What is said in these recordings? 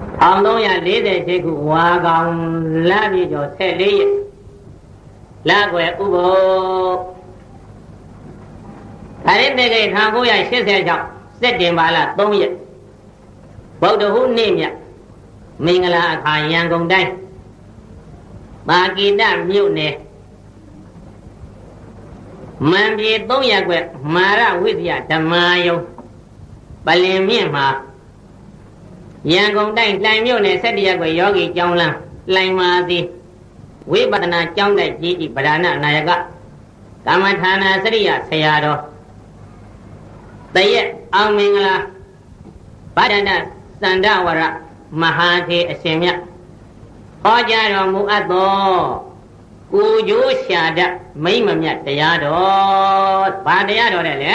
1348ခုဝါကောင်လပြည့်ကျော်14ရက်လကွယ်ဥပုပ်ဒါရင်တကယ်1986စက်တင်ဘာလ3ရက်ဗုဒ္ဓဟူးနေ့မြတ်မင်္ဂလာအခါရန်ကုန်တိုင်းပါကိတမြို့နယ်မံပြေ3ရက်ွယ်မာရဝိဇ္ဇာဓမ္မယုံပလင်မြင့်မှာ ရန်ကုန်တိုင်းလှိုင်မြို့နယ်၁၇ရက်ွယ်ယောဂီကျောင်းလန်းလှိုင်မာသည်ဝိပဿနာကျောင်းတိုက်ကြီးဤဗဒနာနာယကကမ္မဌာနာစရိယဆရာတော်တရက်အောင်မင်္ဂလာဗဒနာစန္ဒဝရမဟာသေအရှင်မြတ်ဟောကြားတော်မူအပ်သောကိုကျိုးရှာတတ်မိမ့်မမြတ်တရားတော်ဘာတရားတော်တဲ့လေ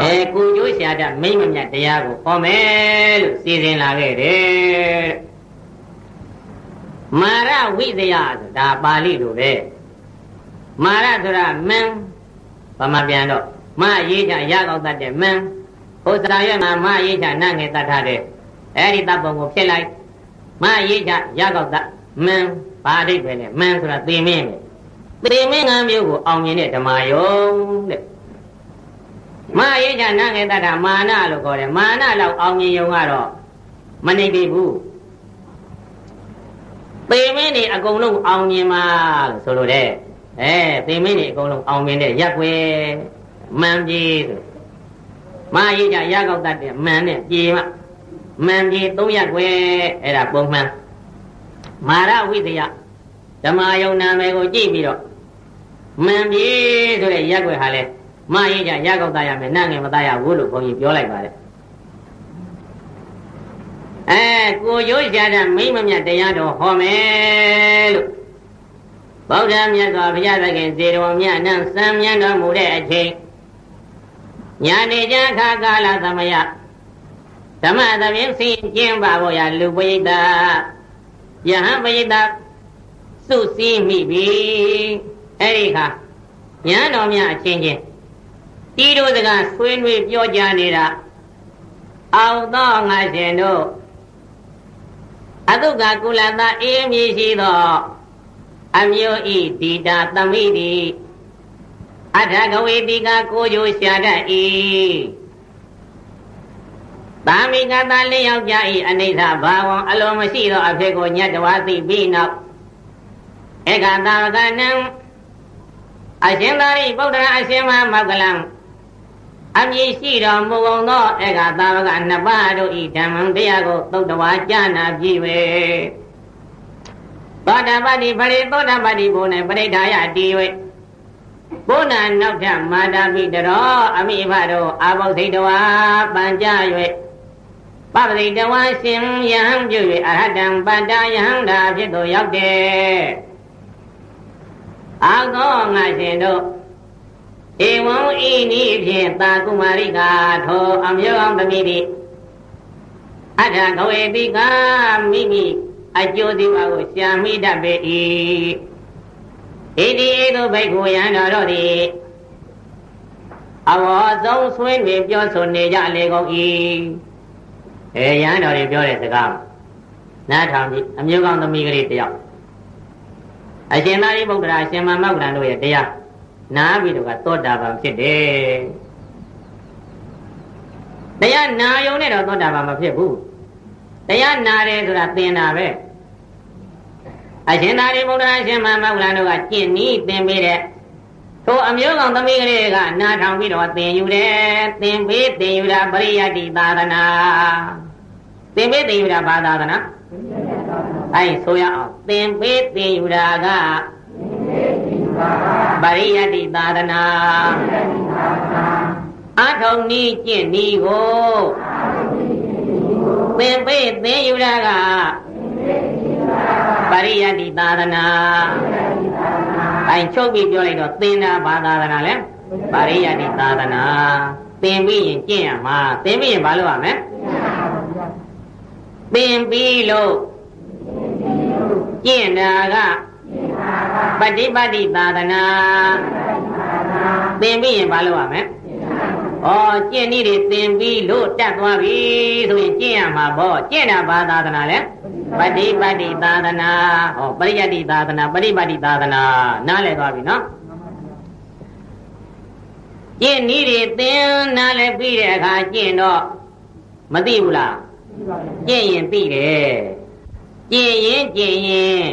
အဲကိုကျိုးရှာတတ်မိမ့်မမြတ်တရားကိုဟောမယ်လို့စီစဉ်လာခဲ့တယ်မာရဝိသယဆိုတာပါဠိလိုပဲမာရဆိုတာမင်းဘာမှပြန်တော့မရေးချရကောက်တတ်တဲ့မင်းဟိုစရာရွက်မှာမရေးချနတ်ငယ်တတ်ထားတဲ့အဲ့ဒီတပ်ပုံကိုဖြစ်လိုက်မရေးချရကောက်တတ်မင်းဘာအဓိပ္ပာယ်လဲမင်းဆိုတာသေမင်းပဲသေမင်းငါမျိုးကိုအောင်မြင်တဲ့ဓမ္မယုံတဲ့ မရေးချနတ်ငယ်တတ်တာမာနလို့ခေါ်တယ်မာနလောက်အောင်မြင်ယုံကတော့မနေပြီဘူးသေမင်းနေအကုန်လုံးအောင်မြင်ပါလို့ဆိုလိုတဲ့အဲသေမင်းနေအကုန်လုံးအောင်မြင်တဲ့ရက်ွယ်မှန်ပြီဆိုမရေးကြရကောက်တတ်တဲ့မှန်နဲ့ပြေမမှန်ပြေ၃ရက်ွယ်အဲ့ဒါပုံမှန်မာရဝိသယဓမ္မယုံနာမယ်ကိုကြည့်ပြီးတော့မှန်ပြေဆိုတဲ့ရက်ွယ်ဟာလဲ မရေးကြရကောက်တတ်ရမယ်နတ်ငယ်မတတ်ရဘူးလို့ဘုန်းကြီးပြောလိုက်ပါတယ်အဲကိုရိုးရှာတဲ့မိမမြတ်တရားတော်ဟောမယ်လို့ဗုဒ္ဓမြတ်စွာဘုရားသခင်ဇေတော်မြတ်နံစံမြတ်တော်မူတဲ့အချိန်ညာနေကြခါကာလသမယဓမ္မသဖြင့်ဆင်ကျင်းပါဖို့ရလူပိဋကယဟန်ပိဋကစုစည်းမိပြီအဲ့ဒီခါညာတော်မြတ်အချင်းချင်း ဤတို့စကားဆွေးနွေးပြောကြနေတာအောင်သောငါရှင်တို့အတုကကုလသာအေးမြည်ရှိသော အမျိုးဤဒီတာသမိတိအထကဝေတိကကိုကြိုရှာတတ်၏သာမိကသာလေးယောက်ျားဤအနိစ္စဘာဝံအလိုမရှိသောအဖြစ်ကိုညတဝါသိပြီးနောက်ဧကသာဝကနံအရှင်သာရိပုတ္တရာအရှင်မမောကလံ အမည်ရှိတော်မူကုန်သောဧကသာဝကနှစ်ပါးတို့ဤဓမ္မံတရားကိုသုတ်တဝါကြားနာပြီဝေသောတာပတိပရိသောတာပတိဘုံ၌ပရိဒါယတည်ဝေဘုနာနောက်ထမာတာပိတရောအမိဘတို့အာဘုသိတဝါပัญကြ၍ပပတိတဝါရှင်ယဟံပြု၍အရဟတံပတ္တယဟံတာဖြစ်သို့ရောက်တယ်အာသောငါရှင်တို့ ဧဝံဤနည်းဖြင့်သာကုမာရိကာထောအမျိုးအောင်သမီးသည်အထကဝေတိကမိမိအကျိုးဒီပါကိုရှာမိတတ်ပေ၏ဣတိဧတုဘိက္ခုယံတော်တို့သည်အဝေါ်ဆုံးဆွေးနေပြောဆိုနေကြလေကုန်၏အဲယံတော်တွေပြောတဲ့စကားနားထောင်ကြည့်အမျိုးကောင်းသမီးကလေးတယောက်အရှင်သာရိပုတ္တရာအရှင်မမောက္ကလန်တို့ရဲ့တရား နားပြီးတော့ကသောတာပန်ဖြစ်တယ်တရားနာယုံနဲ့တော့သောတာပန်မဖြစ်ဘူးတရားနာတယ်ဆိုတာသင်တာပဲအရှင်သာရိပုတ္တရာရှင်မမောက္ကလန်တို့ကကျင့်နီးသင်ပေးတဲ့ထိုအမျိုးကောင်သမီးကလေးကနားထောင်ပြီးတော့သင်ယူတယ်သင်ပေးသင်ယူတာပရိယတ္တိသာသနာသင်ပေးသင်ယူတာဘာသာသနာအဲဆိုရအောင်သင်ပေးသင်ယူတာကပ ရိယတ္တိသာသနာအထုံနီးကျင့်နီးကိုသင်ပေးသင်ယူတာကပရိယတ္တိသာသနာအဲချုပ်ပြီးပြောလိုက်တော့သင်တာဘာသာသနာလဲပရိယတ္တိသာသနာသင်ပြီးရင်ကျင့်ရမှာသင်ပြီးရင်ဘာလုပ်ရမလဲသင်ပြီးလို့ကျင့်တာက ပฏิပတ်တိသာသနာသင်ပြီးရင်ဘာလုပ်ရမလဲ ဩကျင့်နည်းတွေသင်ပြီးလို့တတ်သွားပြီဆိုရင်ကျင့်ရမှာပေါ့ကျင့်တာဘာသာသနာလဲပฏิပတ်တိသာသနာဟောပရိယတ္တိသာသနာပฏิပတ်တိသာသနာနားလည်သွားပြီနော်ကျင့်နည်းတွေသင်နားလည်ပြီးတဲ့အခါကျင့်တော့မသိဘူးလားကျင့်ရင်သိတယ်ကျင့်ရင်ကျင့်ရင်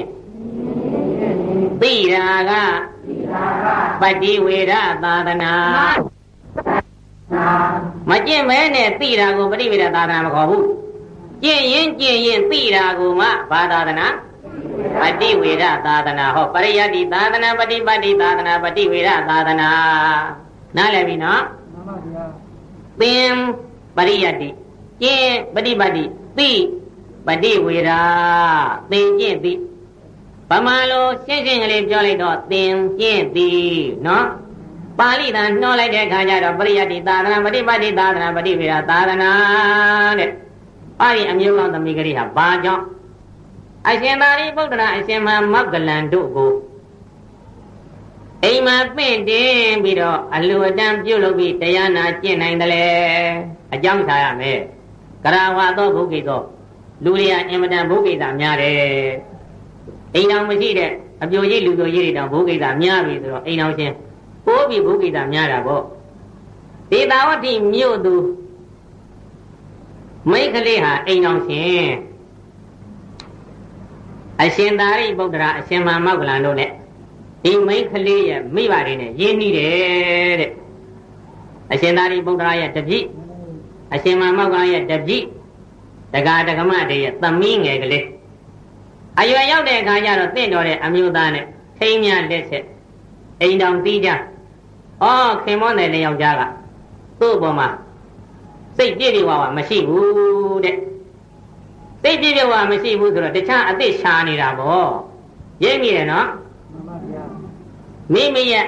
သိတာကပฏิဝေဒသာသနာမကျင့်မဲနဲ့သိတာကိုပฏิဝေဒသာသနာမခေါ်ဘူးကျင့်ရင်ကျင့်ရင်သိတာကိုမှဘာသာသနာပฏิဝေဒသာသနာဟောပရိယတ္တိသာသနာပฏิပတ်တိသာသနာပฏิဝေဒသာသနာနားလည်ပြီနော်မှန်ပါဗျာသင်ပရိယတ္တိကျင့်ပฏิပတ်တိသိပฏิဝေဒသင်ကျင့်သိ ဗမာလိုရှင်းရှင်းကလေးပြောလိုက်တော့သင်ကျင့်သည်နော်ပါဠိတန်နှောလိုက်တဲ့ခါကျတော့ပရိယတ္တိသာသနာပฏิပတ်တိသာသနာပฏิဝေဒသာသနာတဲ့အဲ့ဒီအမျိုးကောင်းသမီးကလေးဟာဘာကြောင့်အရှင်သာရိပုတ္တရာအရှင်မမောက္ကလန်တို့ကိုအိမ်မှာပင့်တင်ပြီးတော့အလူအတန်းပြုတ်လုပ်ပြီးတရားနာကျင့်နိုင်တယ်လေအကြောင်းထားရမယ်ကရဝါသောဘုကိသောလူလျာအင်မတန်ဘုကိတာများတယ် အိမ်တော်မရှိတဲ့အပြိုကြီးလူတို့ကြီးတွေတောင်ဘုကိတာများပြီဆိုတော့အိမ်တော်ချင်းပိုးပြီးဘုကိတာများတာပေါ့ဒေတာဝတိမြို့သူမိတ်ကလေးဟာအိမ်တော်ရှင်အရှင်သာရိပုတ္တရာအရှင်မမောက္ကလန်တို့နဲ့ဒီမိတ်ကလေးရဲ့မိဘတွေနဲ့ရင်းနှီးတယ်တဲ့အရှင်သာရိပုတ္တရာရဲ့တပည့်အရှင်မမောက္ကလန်ရဲ့တပည့်တက္ကဒကမတွေရဲ့သမီးငယ်ကလေး အရွယ်ရောက်တဲ့အခါကျတော့တင့်တော်တဲ့အမျိုးသားနဲ့ထိမ်းမြလက်ဆက်အိမ်တော်တီးကြ။အော်ခင်မောနယ်တဲ့ယောက်ျားကသူ့အပေါ်မှာစိတ်ပြည့်ပြည့်ဝဝမရှိဘူးတဲ့။စိတ်ပြည့်ပြည့်ဝမရှိဘူးဆိုတော့တခြားအသစ်ရှာနေတာပေါ့။ရိပ်မိတယ်နော်။မှန်ပါဗျာ။မိမိရဲ့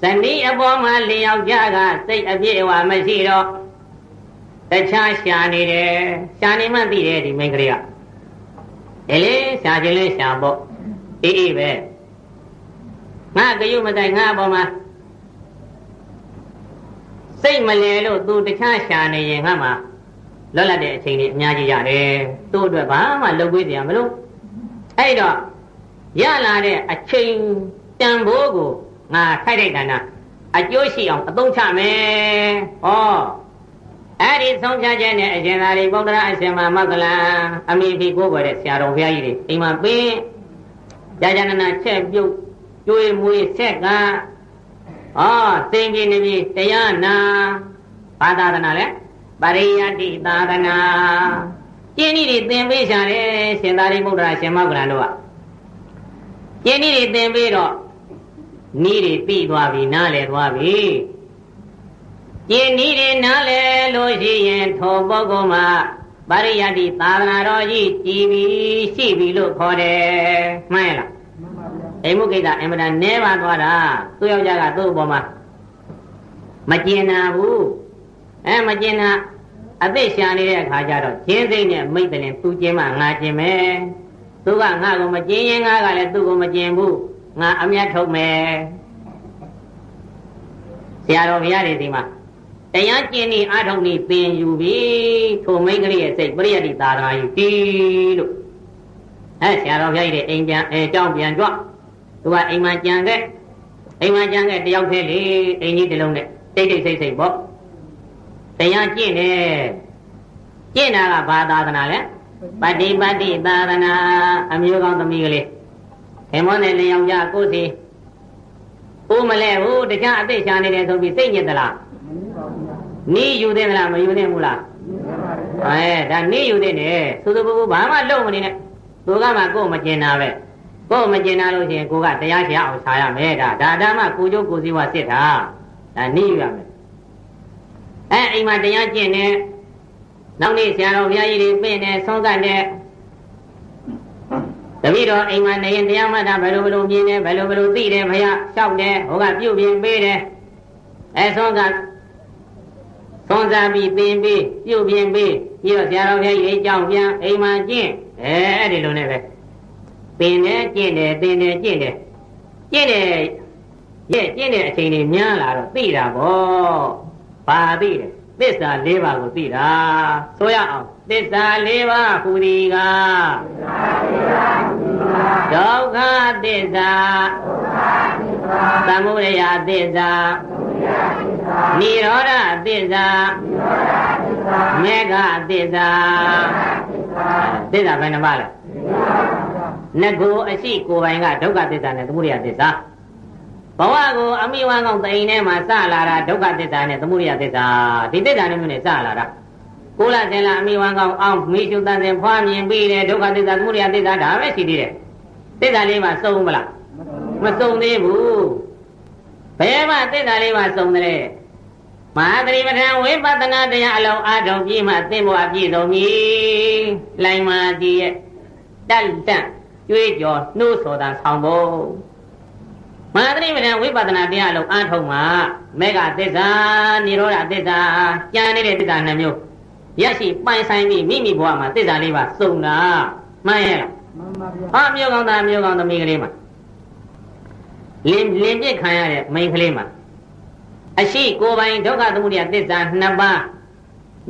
ဇနီးအပေါ်မှာလင်ယောက်ျားကစိတ်အပြည့်အဝမရှိတော့တခြားရှာနေတယ်။ရှာနေမှသိတယ်ဒီမိန်းကလေးက။ ဒီလေရှာခြင်းလေးရှာပေါ့အေးအေးပဲငါကယုမတိုင်ငါအပေါ်မှာစိတ်မလဲလို့သူတခြားရှာနေရင်ငါမှလွတ်လပ်တဲ့အချိန်ကြီးအများကြီးရတယ်သူ့အတွက်ဘာမှလုပ်ပေးစရာမလိုအဲ့တော့ရလာတဲ့အချိန်တန်ဖိုးကိုငါထိုက်ထိုက်တန်တာအကျိုးရှိအောင်အသုံးချမယ်ဟော အဲ့ဒီဆုံးဖြတ်ချက်နဲ့အရှင်သာရိပုတ္တရာအရှင်မမကလံအမိဖိကိုးပေါ်တဲ့ဆရာတော်ဘုရားကြီးတွေအိမ်မှာပင်ကြာကြာနာနာချက်ပြုတ်ကျွေးမွေးဆက်ကအော်သိင်ကြီးနေပြီတရားနာဘာသာသနာလဲပရိယတ္တိသာသနာကျင်းဤတွေသင်ပေးရှာတယ်ရှင်သာရိပုတ္တရာရှင်မောကလန်တို့ကကျင်းဤတွေသင်ပေးတော့ဤတွေပြီးသွားပြီနားလည်သွားပြီ ကျင်ဤတွေနားလဲလို့ရှိရင်ထိုပုဂ္ဂိုလ်မှာပရိယတ္တိသာသနာတော်ကြီးကြည်ပြီးရှိပြီလို့ခေါ်တယ်မှန်ရလားမှန်ပါဗျာအိမ်မှုကိစ္စအင်မတန်နဲပါသွားတာသူ့ယောက်ျားကသူ့အပေါ်မှာမကျင်နာဘူးအဲမကျင်နာအသိရှာနေတဲ့အခါကျတော့ကျင်းစိတ်နဲ့မိတ်တယ်သူကျင်မှငါကျင်မယ်သူကငါကိုမကျင်ရင်ငါကလည်းသူ့ကိုမကျင်ဘူးငါအမျက်ထုတ်မယ်ဆရာတော်ဘုရားတွေဒီမှာ တရားကျင့်နေအာထုံနေပင်ယူပြီထိုမိန်းကလေးရဲ့စိတ်ပရိယတ္တိသာသနာယူတီးလို့အဲဆရာတော်ဘုရားကြီးတဲ့အိမ်ပြန်အဲကြောင်းပြန်ကြွသူကအိမ်မှာကြံခဲ့အိမ်မှာကြံခဲ့တယောက်တည်းလေအိမ်ကြီးတစ်လုံးနဲ့တိတ်တိတ်ဆိတ်ဆိတ်ပေါ့တရားကျင့်တယ်ကျင့်တာကဘာသာသနာလဲပฏิပတ်တိသာသနာအမျိုးကောင်းသမီးကလေးခေမောနဲ့လင်ယောက်ျားကိုယ်စီဦးမလဲဘူးတခြားအသိချာနေတယ်ဆိုပြီးစိတ်ညစ်သလား နေယူသေးမလားမယူသေးဘူးလားအဲဒါနေယူသေးတယ်သူသူဘူးဘာမှလုံးမနေနဲ့သူကမှကိုယ်မကျင်တာပဲကိုယ်မကျင်တာလို့ရှိရင်ကိုကတရားရှာအောင်ရှာရမယ်ဒါဒါဓမ္မကိုကျိုးကိုစည်းဝါစစ်တာဒါနေယူရမယ်အဲအိမ်မှာတရားကျင့်နေနောက်နေ့ဆရာတော်ဘုရားကြီးတွေပြင့်နေဆုံးကတ်နေတပည့်တော်အိမ်မှာနေရင်တရားမှတ်တာဘယ်လိုဘယ်လိုမြင်တယ်ဘယ်လိုဘယ်လိုသိတယ်ဘုရားလျှောက်တယ်ဟိုကပြုတ်ပြင်းပေးတယ်အဲဆုံးက သွန်စားပြီးသင်ပြီးပြုတ်ပြင်းပြီးပြီးတော့ဆရာတော်ဘုရားကြီးအကြောင်းပြန်အိမ်မှာကျင့်အဲအဲ့ဒီလိုနဲ့ပဲသင်တယ်ကျင့်တယ်သင်တယ်ကျင့်တယ်ကျင့်တယ်ရဲ့ကျင့်တဲ့အချိန်တွေများလာတော့သိတာပေါ့ဘာသိတယ်သစ္စာ၄ပါးကိုသိတာဆိုရအောင်သစ္စာ၄ပါးဟူသည်ကဒုက္ခသစ္စာ သမုဒယသစ္စာနိရောဓသစ္စာမေဃသစ္စာသစ္စာဘယ်နှပါလဲငကိုအရှိကိုပိုင်ကဒုက္ခသစ္စာနဲ့သမုဒယသစ္စာဘဝကိုအမိဝမ်းကောင်းတိန်ထဲမှာစလာတာဒုက္ခသစ္စာနဲ့သမုဒယသစ္စာဒီသစ္စာနဲ့မျိုးနဲ့စလာတာကိုလာစင်လာအမိဝမ်းကောင်းအောင်မိရှုတန်စင်ဖွားမြင်ပြီးတယ်ဒုက္ခသစ္စာသမုဒယသစ္စာဒါပဲရှိသေးတယ်သစ္စာလေးပါစုံမလား မစုံသေးဘူးဘယ်မှာသစ္စာလေးပါစုံတယ်မဟာသတိပဋ္ဌာန်ဝိပဿနာတရားအလုံးအားထုတ်ပြီးမှသင်္ဘောအပြည့်စုံပြီလိုင်မာကြီးရဲ့တက်တက်ကြွေးကြော်နှိုးဆော်တာဆောင်ဖို့မဟာသတိပဋ္ဌာန်ဝိပဿနာတရားအလုံးအားထုတ်မှမေဃသစ္စာនិရောဓသစ္စာကြံနေတဲ့သစ္စာနှမျိုးရရှိပိုင်ဆိုင်ပြီးမိမိဘဝမှာသစ္စာလေးပါစုံတာမှန်ရဲ့လားမှန်ပါဗျာဟာမျိုးကောင်းသားမျိုးကောင်းသမီးကလေးမှာ လင်လင်ပြစ်ခံရတဲ့မိန်းကလေးမှာအရှိကိုယ်ပိုင်ဒုက္ခသမုဒယသစ္စာနှစ်ပါး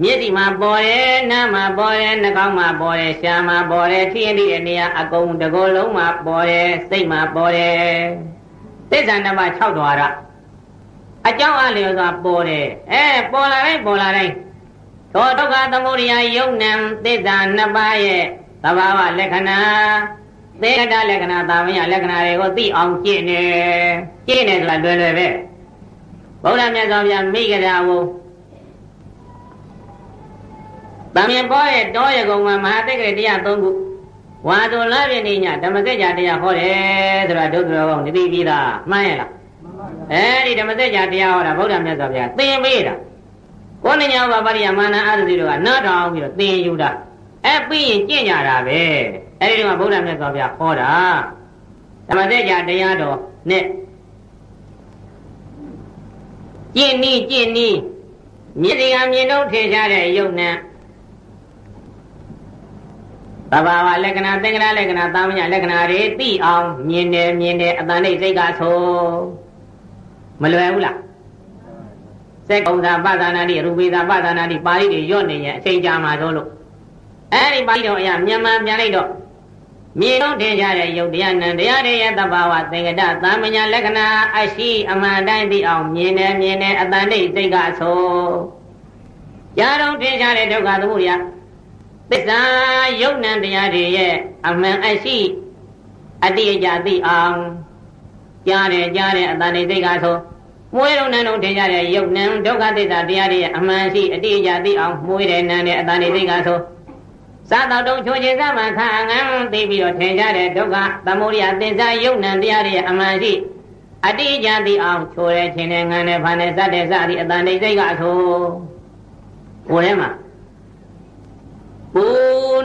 မျက်စိမှာပေါ်တယ်နားမှာပေါ်တယ်နှာခေါင်းမှာပေါ်တယ်ရှားမှာပေါ်တယ်ထိရင်ဒီနေရာအကုန်တကောလုံးမှာပေါ်တယ်စိတ်မှာပေါ်တယ်သစ္စာနှစ်ပါး6ဓာရအကြောင်းအလျော်စွာပေါ်တယ်အဲပေါ်လာတိုင်းပေါ်လာတိုင်းသောဒုက္ခသမုဒယယုံနံသစ္စာနှစ်ပါးရဲ့သဘာဝလက္ခဏာ သေကတလက္ခဏာသာမယလက္ခဏာတွေကိုသိအောင်ကျင့်နေကျင့်နေဆိုတာလွယ်လွယ်ပဲဗုဒ္ဓမြတ်စွာဘုရားမိဂရာဝတမင်ပေါ်ရဲ့တောရကုံမှာမဟာတက္ကရတရား၃ခုဝါတော်လာပြည့်နေညဓမ္မစကြာတရားဟောတယ်ဆိုတာဒုက္ခရောကောင်းသိပြီးသားမှန်ရဲ့လားအဲဒီဓမ္မစကြာတရားဟောတာဗုဒ္ဓမြတ်စွာဘုရားသင်ပေးတာကိုဏညာဘာပရိယမာနအာသတိတို့ကနားထောင်ပြီးတော့သင်ယူတာအဲပြီးရင်ကြင့်ကြတာပဲ အဲဒီတော့ဗုဒ္ဓမြတ်စွာဘုရားဟောတာဓမ္မစကြာတရားတော်နဲ့ကျင့်နီးကျင့်နီးမြစ်ဒီကမြင်တော့ထင်ရှားတဲ့ယုံနဲ့သဘာဝလက္ခဏာသင်္ကရာလက္ခဏာသာမညလက္ခဏာတွေသိအောင်မြင်တယ်မြင်တယ်အတန်နဲ့စိတ်ကဆိုမလွယ်ဘူးလားစက်ကုံသာပသနာတိရူပိသာပသနာတိပါဠိတွေရော့နေရင်အချိန်ကြာမှာတော့လို့အဲ့ဒီပါဠိတော်အရာမြန်မာပြန်လိုက်တော့ မြေတော့ထင်ရှားတဲ့ယုတ်တရားနံတရားတွေရဲ့သဘာဝသင်္ကတသာမညာလက္ခဏာအရှိအမှန်တိုင်းသိအောင်မြင်တယ်မြင်တယ်အတန်တိတ်စိတ်ကဆိုရာတော့ထင်ရှားတဲ့ဒုက္ခသမုဒယသစ္စာယုတ်နံတရားတွေရဲ့အမှန်အရှိအတိအကျသိအောင်ကြားတယ်ကြားတယ်အတန်တိတ်စိတ်ကဆိုမွေးတော့နန်းတော့ထင်ရှားတဲ့ယုတ်နံဒုက္ခသစ္စာတရားတွေရဲ့အမှန်ရှိအတိအကျသိအောင်မွေးတယ်နန်းတယ်အတန်တိတ်စိတ်ကဆို စားတော်တုံချိုခြင်းစမှခါငန်းသိပြီးတော့ထင်ရှားတဲ့ဒုက္ခသမုဒယသစ္စာယုတ်နံတရားတွေအမှန်ရှိအတိအကျသိအောင်ချိုတဲ့ခြင်းနဲ့ငန်းနဲ့ဖန်နဲ့စတဲ့စသည်အတန်တိတ်စိတ်ကအဆိုဟိုထဲမှာပူ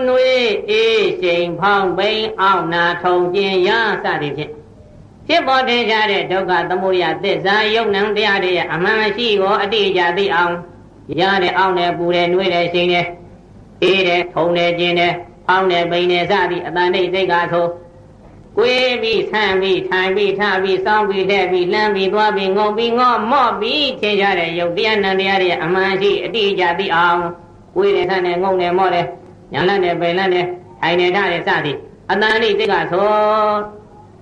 နွေးအေးရှိန်ဖောင်းပိန်အောင်နာထုံကျင်ရစသည်ဖြင့်ဖြစ်ပေါ်ထင်ရှားတဲ့ဒုက္ခသမုဒယသစ္စာယုတ်နံတရားတွေအမှန်ရှိကိုအတိအကျသိအောင်ရတဲ့အောင်နဲ့ပူတဲ့နှွေးတဲ့ရှိန်တဲ့ အေးတယ်ထုံတယ်ကျင်တယ်ဖောင်းတယ်ပိန်တယ်စသည်အတန်တိတ်စိတ်ကားဆိုကိုယ်ပြီးဆန့်ပြီးထိုင်ပြီးထားပြီးစောင်းပြီးတဲ့ပြီးလှမ်းပြီးသွားပြီးငုံပြီးငေါမော့ပြီးထင်ရှားတဲ့ယုတ်တရားနံတရားတွေအမှန်ရှိအတိအကျသိအောင်ကိုယ်တယ်ဆန့်တယ်ငုံတယ်မော့တယ်ညာလန့်တယ်ပိန်လန့်တယ်ထိုင်တယ်ထားတယ်စသည်အတန်တိတ်စိတ်ကားဆို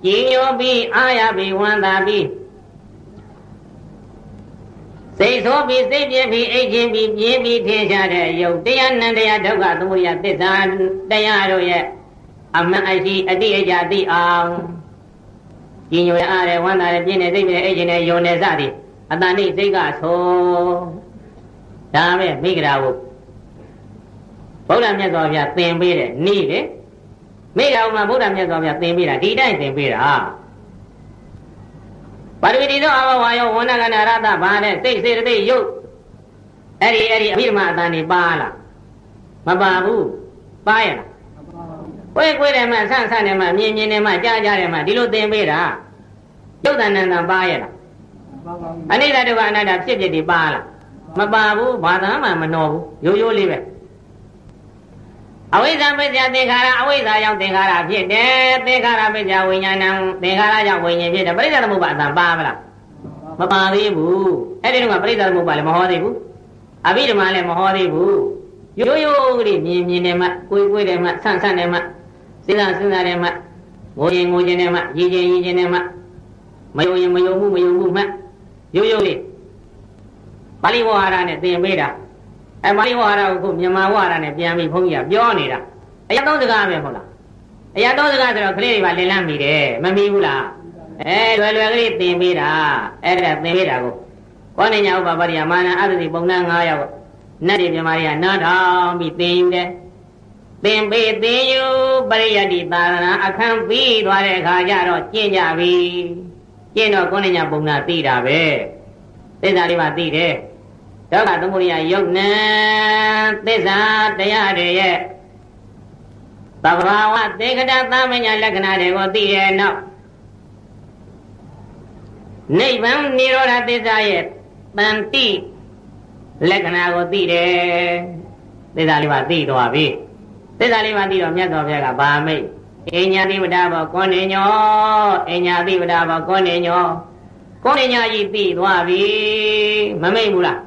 ကြည်ညိုပြီးအာရပြီးဝမ်းသာပြီး စိတ်ဆိုးပြီးစိတ်ပြင်းပြီးအိတ်ချင်းပြီးပြင်းပြီးထင်ရှားတဲ့ယုတ်တရားနံတရားဒုက္ခသမုဒယသစ္စာတရားတို့ရဲ့အမှန်အရှိအတိအကျသိအောင်ညညွယ်အားရဝမ်းသာတဲ့ပြင်းတဲ့စိတ်ပြင်းအိတ်ချင်းနဲ့ယုံနေစသည်အတန်နိစိတ်ကဆိုဒါပဲမိဂရာဝုဗုဒ္ဓမြတ်စွာဘုရားသင်ပေးတဲ့နိလေမိဂရာဝမှာဗုဒ္ဓမြတ်စွာဘုရားသင်ပေးတာဒီတိုင်းသင်ပေးတာ ပါရဝတိသောအဘဝါယောဝန္ဒကနာရတဘာနဲ့စိတ်စေတသိက်ယုတ်အဲ့ဒီအဲ့ဒီအဘိဓမ္မာအတန်နေပါလားမပါဘူးပါရလားကိုယ်ကိုယ်တယ်မှဆန့်ဆန့်တယ်မှမြင်မြင်တယ်မှကြားကြားတယ်မှဒီလိုသင်ပေးတာယုတ်တဏ္ဍာပါရလားအနိစ္စဒုက္ခအနတ္တဖြစ်ဖြစ်ဒီပါလားမပါဘူးဘာသာမှမနှောဘူးရိုးရိုးလေးပဲ အဝိဇ္ဇပစ္စယသင်္ခါရအဝိဇ္ဇာကြောင့်သင်္ခါရဖြစ်တယ်သင်္ခါရပစ္စယဝိညာဏံသင်္ခါရကြောင့်ဝိညာဉ်ဖြစ်တယ်ပရိစ္ဆေသမုပ္ပါအတန်ပါမလားမပါသေးဘူးအဲ့ဒီတော့ကပရိသတ်သမုပ္ပါလည်းမဟောသေးဘူးအဘိဓမ္မာလည်းမဟောသေးဘူးရိုးရိုးကလေးမြင်မြင်တယ်မှကိုယ်ကိုယ်တယ်မှဆန့်ဆန့်တယ်မှစဉ်းစားစဉ်းစားတယ်မှငိုရင်ငိုခြင်းတယ်မှရည်ခြင်းရည်ခြင်းတယ်မှမယုံရင်မယုံမှုမယုံမှုမှရိုးရိုးလေးပါဠိဝါဒနဲ့သင်ပေးတာ အဲပါဠိဝါဒကိုမြန်မာဝါဒနဲ့ပြန်ပြီးဘုန်းကြီးကပြောနေတာအရာသုံးစကားပဲဟုတ်လားအရာသုံးစကားဆိုတော့ကလေးတွေကလင်လန့်မိတယ်မမီဘူးလားအဲလွယ်လွယ်ကလေးသင်ပေးတာအဲ့ဒါသင်ပေးတာကိုကောဏညာဥပပါရိယမာနအသတိပုံနှံ9ယောက်နတ်တွေမြမာတွေကနားထောင်ပြီးသင်ယူတယ်သင်ပေးသင်ယူပရိယတ္တိသာသနာအခန်းပြီးသွားတဲ့အခါကျတော့ကျင့်ကြပြီကျင့်တော့ကောဏညာပုံနှံသိတာပဲသစ္စာလေးပါသိတယ် ဒုက္ခသမုဒယယုတ်နံသစ္စာတရားတွေရဲ့သဘာဝသေကတသမညာလက္ခဏာတွေကိုသိရဲ့နောက်နိဗ္ဗာန်និရောဓသစ္စာရဲ့တန်တိလက္ခဏာကိုသိတယ်သစ္စာလေးပါသိသွားပြီသစ္စာလေးပါသိတော့မြတ်စွာဘုရားကဗာမိတ်အညာတိဝဒဘောကောနေညောအညာတိဝဒဘောကောနေညောကောနေညာကြီးသိသွားပြီမမိတ်ဘူးလား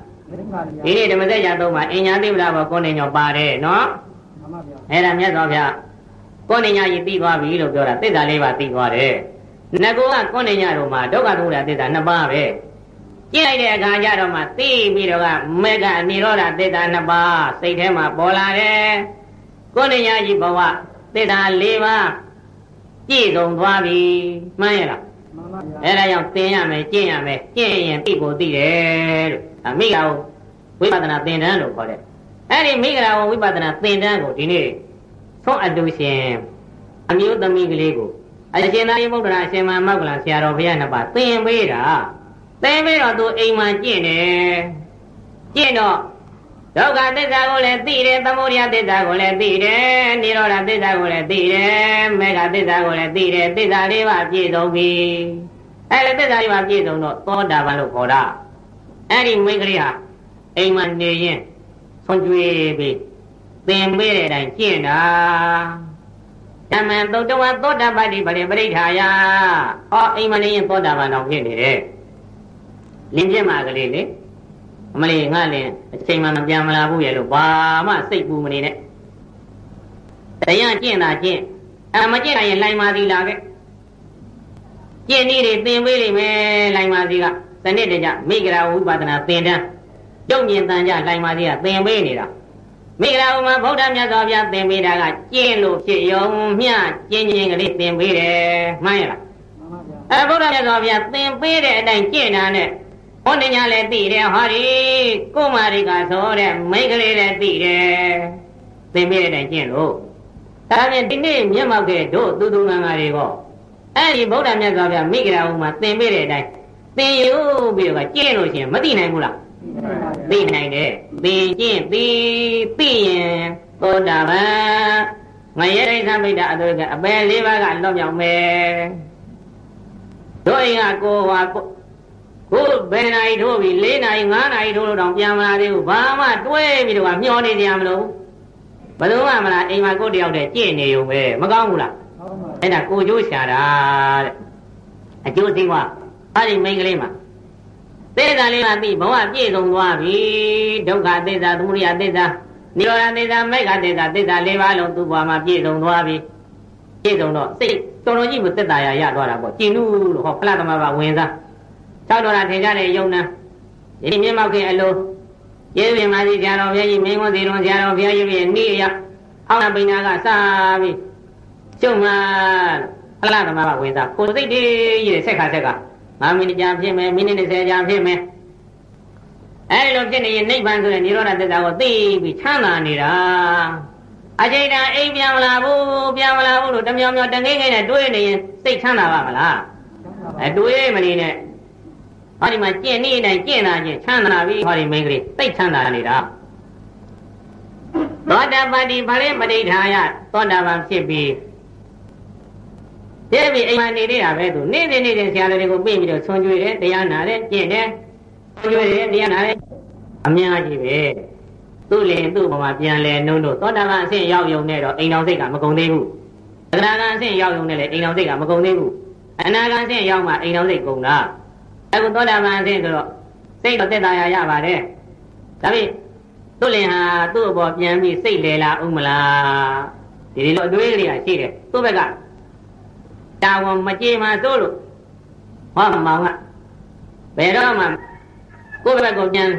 ဒီနေ့ဓမ္မစကြာသုံးမှာအညာတိဝဒဘောကောနေညောပါတယ်နော်အဲ့ဒါမြတ်စွာဘုရားကောနေညာကြီးသိသွားပြီလို့ပြောတာသစ္စာလေးပါသိသွားတယ်ငကောကကွန်းနေညတော့မှဒုက္ခသမုဒယသစ္စာနှစ်ပါးပဲကြည့်လိုက်တဲ့အခါကျတော့မှသိပြီးတော့ကမေကနိရောဓသစ္စာနှစ်ပါးစိတ်ထဲမှာပေါ်လာတယ်ကွန်းနေညကြီးဘဝသစ္စာ၄ပါးပြည့်စုံသွားပြီမှန်းရလားအဲ့ဒါကြောင့်သင်ရမယ်ကျင့်ရမယ်ကျင့်ရင်သိကိုသိတယ်လို့ အမိကဝိပဿနာသင်တန်းလို့ခေါ်တယ်အဲ့ဒီမိဂရာဝဝိပဿနာသင်တန်းကိုဒီနေ့သုံးအတူရှင်အမျိုးသမီးကလေးကိုအရှင်သာရိပုတ္တရာအရှင်မမောက္ကလဆရာတော်ဘုရားနှစ်ပါးသင်ပေးတာသင်ပေးတော့သူအိမ်မှာကျင့်တယ်ကျင့်တော့ဒုက္ခသစ္စာကိုလည်းသိတယ်သမုဒယသစ္စာကိုလည်းသိတယ်နိရောဓသစ္စာကိုလည်းသိတယ်မေဃသစ္စာကိုလည်းသိတယ်သစ္စာလေးပါပြည့်စုံပြီအဲ့လေသစ္စာလေးပါပြည့်စုံတော့သောတာပန်လို့ခေါ်တာ အဲ့ဒီမိန်းကလေးဟာအိမ်မှာနေရင်ဆွန်ကြွေးပြီးသင်ပေးတဲ့အတိုင်းကျင့်တာဓမ္မံသုတ်တဝသောတာပတိပရိပရိထာယဟောအိမ်မနေရင်သောတာပန်တော်ဖြစ်နေတယ်လင်းပြမှာကလေးလေအမလေးငါလင်းအချိန်မှမပြန်မလာဘူးရဲ့လို့ဘာမှစိတ်ပူမနေနဲ့တရားကျင့်တာကျင့်အမကျင့်နိုင်ရင်လိုင်မာသီလာခဲ့ကျင့်နည်းတွေသင်ပေးလိမ့်မယ်လိုင်မာသီက စနစ်တကျမိဂရာဝိပဿနာသင်တန်းရုပ်မြင်တန်ကြလိုင်မာသီကသင်ပေးနေတာမိဂရာဥမှာဗုဒ္ဓမြတ်စွာဘုရားသင်ပေးတာကကျင့်လို့ဖြစ်ယုံမျှကျင့်ခြင်းကလေးသင်ပေးတယ်မှန်ရလားအဲဗုဒ္ဓမြတ်စွာဘုရားသင်ပေးတဲ့အတိုင်းကျင့်တာနဲ့ဘုန်းညာလည်းသိတယ်ဟောဒီကိုမာရိကဆိုတဲ့မိန်းကလေးလည်းသိတယ်သင်ပေးတဲ့အတိုင်းကျင့်လို့ဒါဖြင့်ဒီနေ့မျက်မှောက်ကတို့သူသူငန်းငါတွေကအဲ့ဒီဗုဒ္ဓမြတ်စွာဘုရားမိဂရာဥမှာသင်ပေးတဲ့အတိုင်း သင်ယူပြီးတော့ကျင့်လို့ရှိရင်မသိနိုင်ဘူးလားသိနိုင်တယ်သိကျင့်သိသိရင်သောတာပန်ငရဲရိသမိတ်တာအတုကအပယ်လေးပါးကလွတ်မြောက်မယ်တို့အိမ်ကကိုဟာကိုဘယ်နိုင်ထိုးပြီ၄နိုင်၅နိုင်ထိုးလို့တောင်ပြန်မလာသေးဘူးဘာမှတွဲပြီးတော့မျောနေကြမလို့ဘယ်လိုမှမလားအိမ်မှာကိုတယောက်တည်းကြင့်နေုံပဲမကောင်းဘူးလားအဲ့ဒါကိုကျိုးရှာတာတဲ့အကျိုးသိွား အဲ့ဒီမိန်းကလေးမှာသစ္စာလေးပါသိဘဝပြည့်စုံသွားပြီဒုက္ခသစ္စာသမုဒယသစ္စာနိရောဓသစ္စာမေဃသစ္စာသစ္စာလေးပါလုံးသူ့ဘဝမှာပြည့်စုံသွားပြီပြည့်စုံတော့စိတ်တော်တော်ကြီးမသက်သာရရသွားတာပေါ့ကျင်နုလို့ဟောဖလားသမဘာဝင်စားသောတော်တာထင်ကြတဲ့ယုံနာဒီမြင့်မောက်ခင်အလိုယေပြင်မာစီဆရာတော်ဘုရားကြီးမင်းမစီတော်ဆရာတော်ဘုရားကြီးရဲ့နေ့ရအောင်းနာပိညာကစပြီးကျုံမှာဖလားသမဘာဝင်စားကိုစိတ်တည်းကြီးဆက်ခါဆက်က 5မိနစ်ကြာဖြစ်မယ်မိနစ်20ကြာဖြစ်မယ်အဲဒီလိုဖြစ်နေရင်နိဗ္ဗာန်ဆိုတဲ့និရောဓသစ္စာကိုသိပြီးချမ်းသာနေတာအကျိတံအိမ်ပြန်မလာဘူးပြန်မလာဘူးလို့တမျောမျောတငိမ့်ငိမ့်နဲ့တွေးနေရင်စိတ်ချမ်းသာပါမလားအဲတွေးမနေနဲ့ဟောဒီမှာကျင့်နေတိုင်းကျင့်တာချင်းချမ်းသာပြီဟောဒီမိန်းကလေးစိတ်ချမ်းသာနေတာသောတာပတိဗလေပဋိဌာယသောတာပန်ဖြစ်ပြီး တဲ့ပြီအိမ်မှာနေနေတာပဲသူနေ့နေ့နေ့ဆရာတော်တွေကိုပြင်ပြီးတော့ဆွန်ကြွေတယ်တရားနာတယ်ကျင့်တယ်ဆွန်ကြွေတယ်တရားနာတယ်အများကြီးပဲသူ့လင်သူ့ဘဝပြန်လဲနှုံးတို့သောတာပန်အဆင့်ရောက်ယုံနဲ့တော့အိမ်တော်စိတ်ကမကုန်သေးဘူးသရဂံအဆင့်ရောက်ယုံနဲ့လည်းအိမ်တော်စိတ်ကမကုန်သေးဘူးအနာဂံအဆင့်ရောက်မှအိမ်တော်စိတ်ကုန်တာအခုသောတာပန်အဆင့်ဆိုတော့စိတ်တော့တက်တာရရပါတယ်ဒါပေမဲ့သူ့လင်ဟာသူ့အပေါ်ပြန်ပြီးစိတ်လေလာဦးမလားဒီလိုအတွေးကလေးရှိတယ်သူ့ဘက်က တာဝန်မကြေမှစိုးလို့ဟောမောင်ကဘယ်တော့မှကိုယ့်ဘက်ကိုပြန်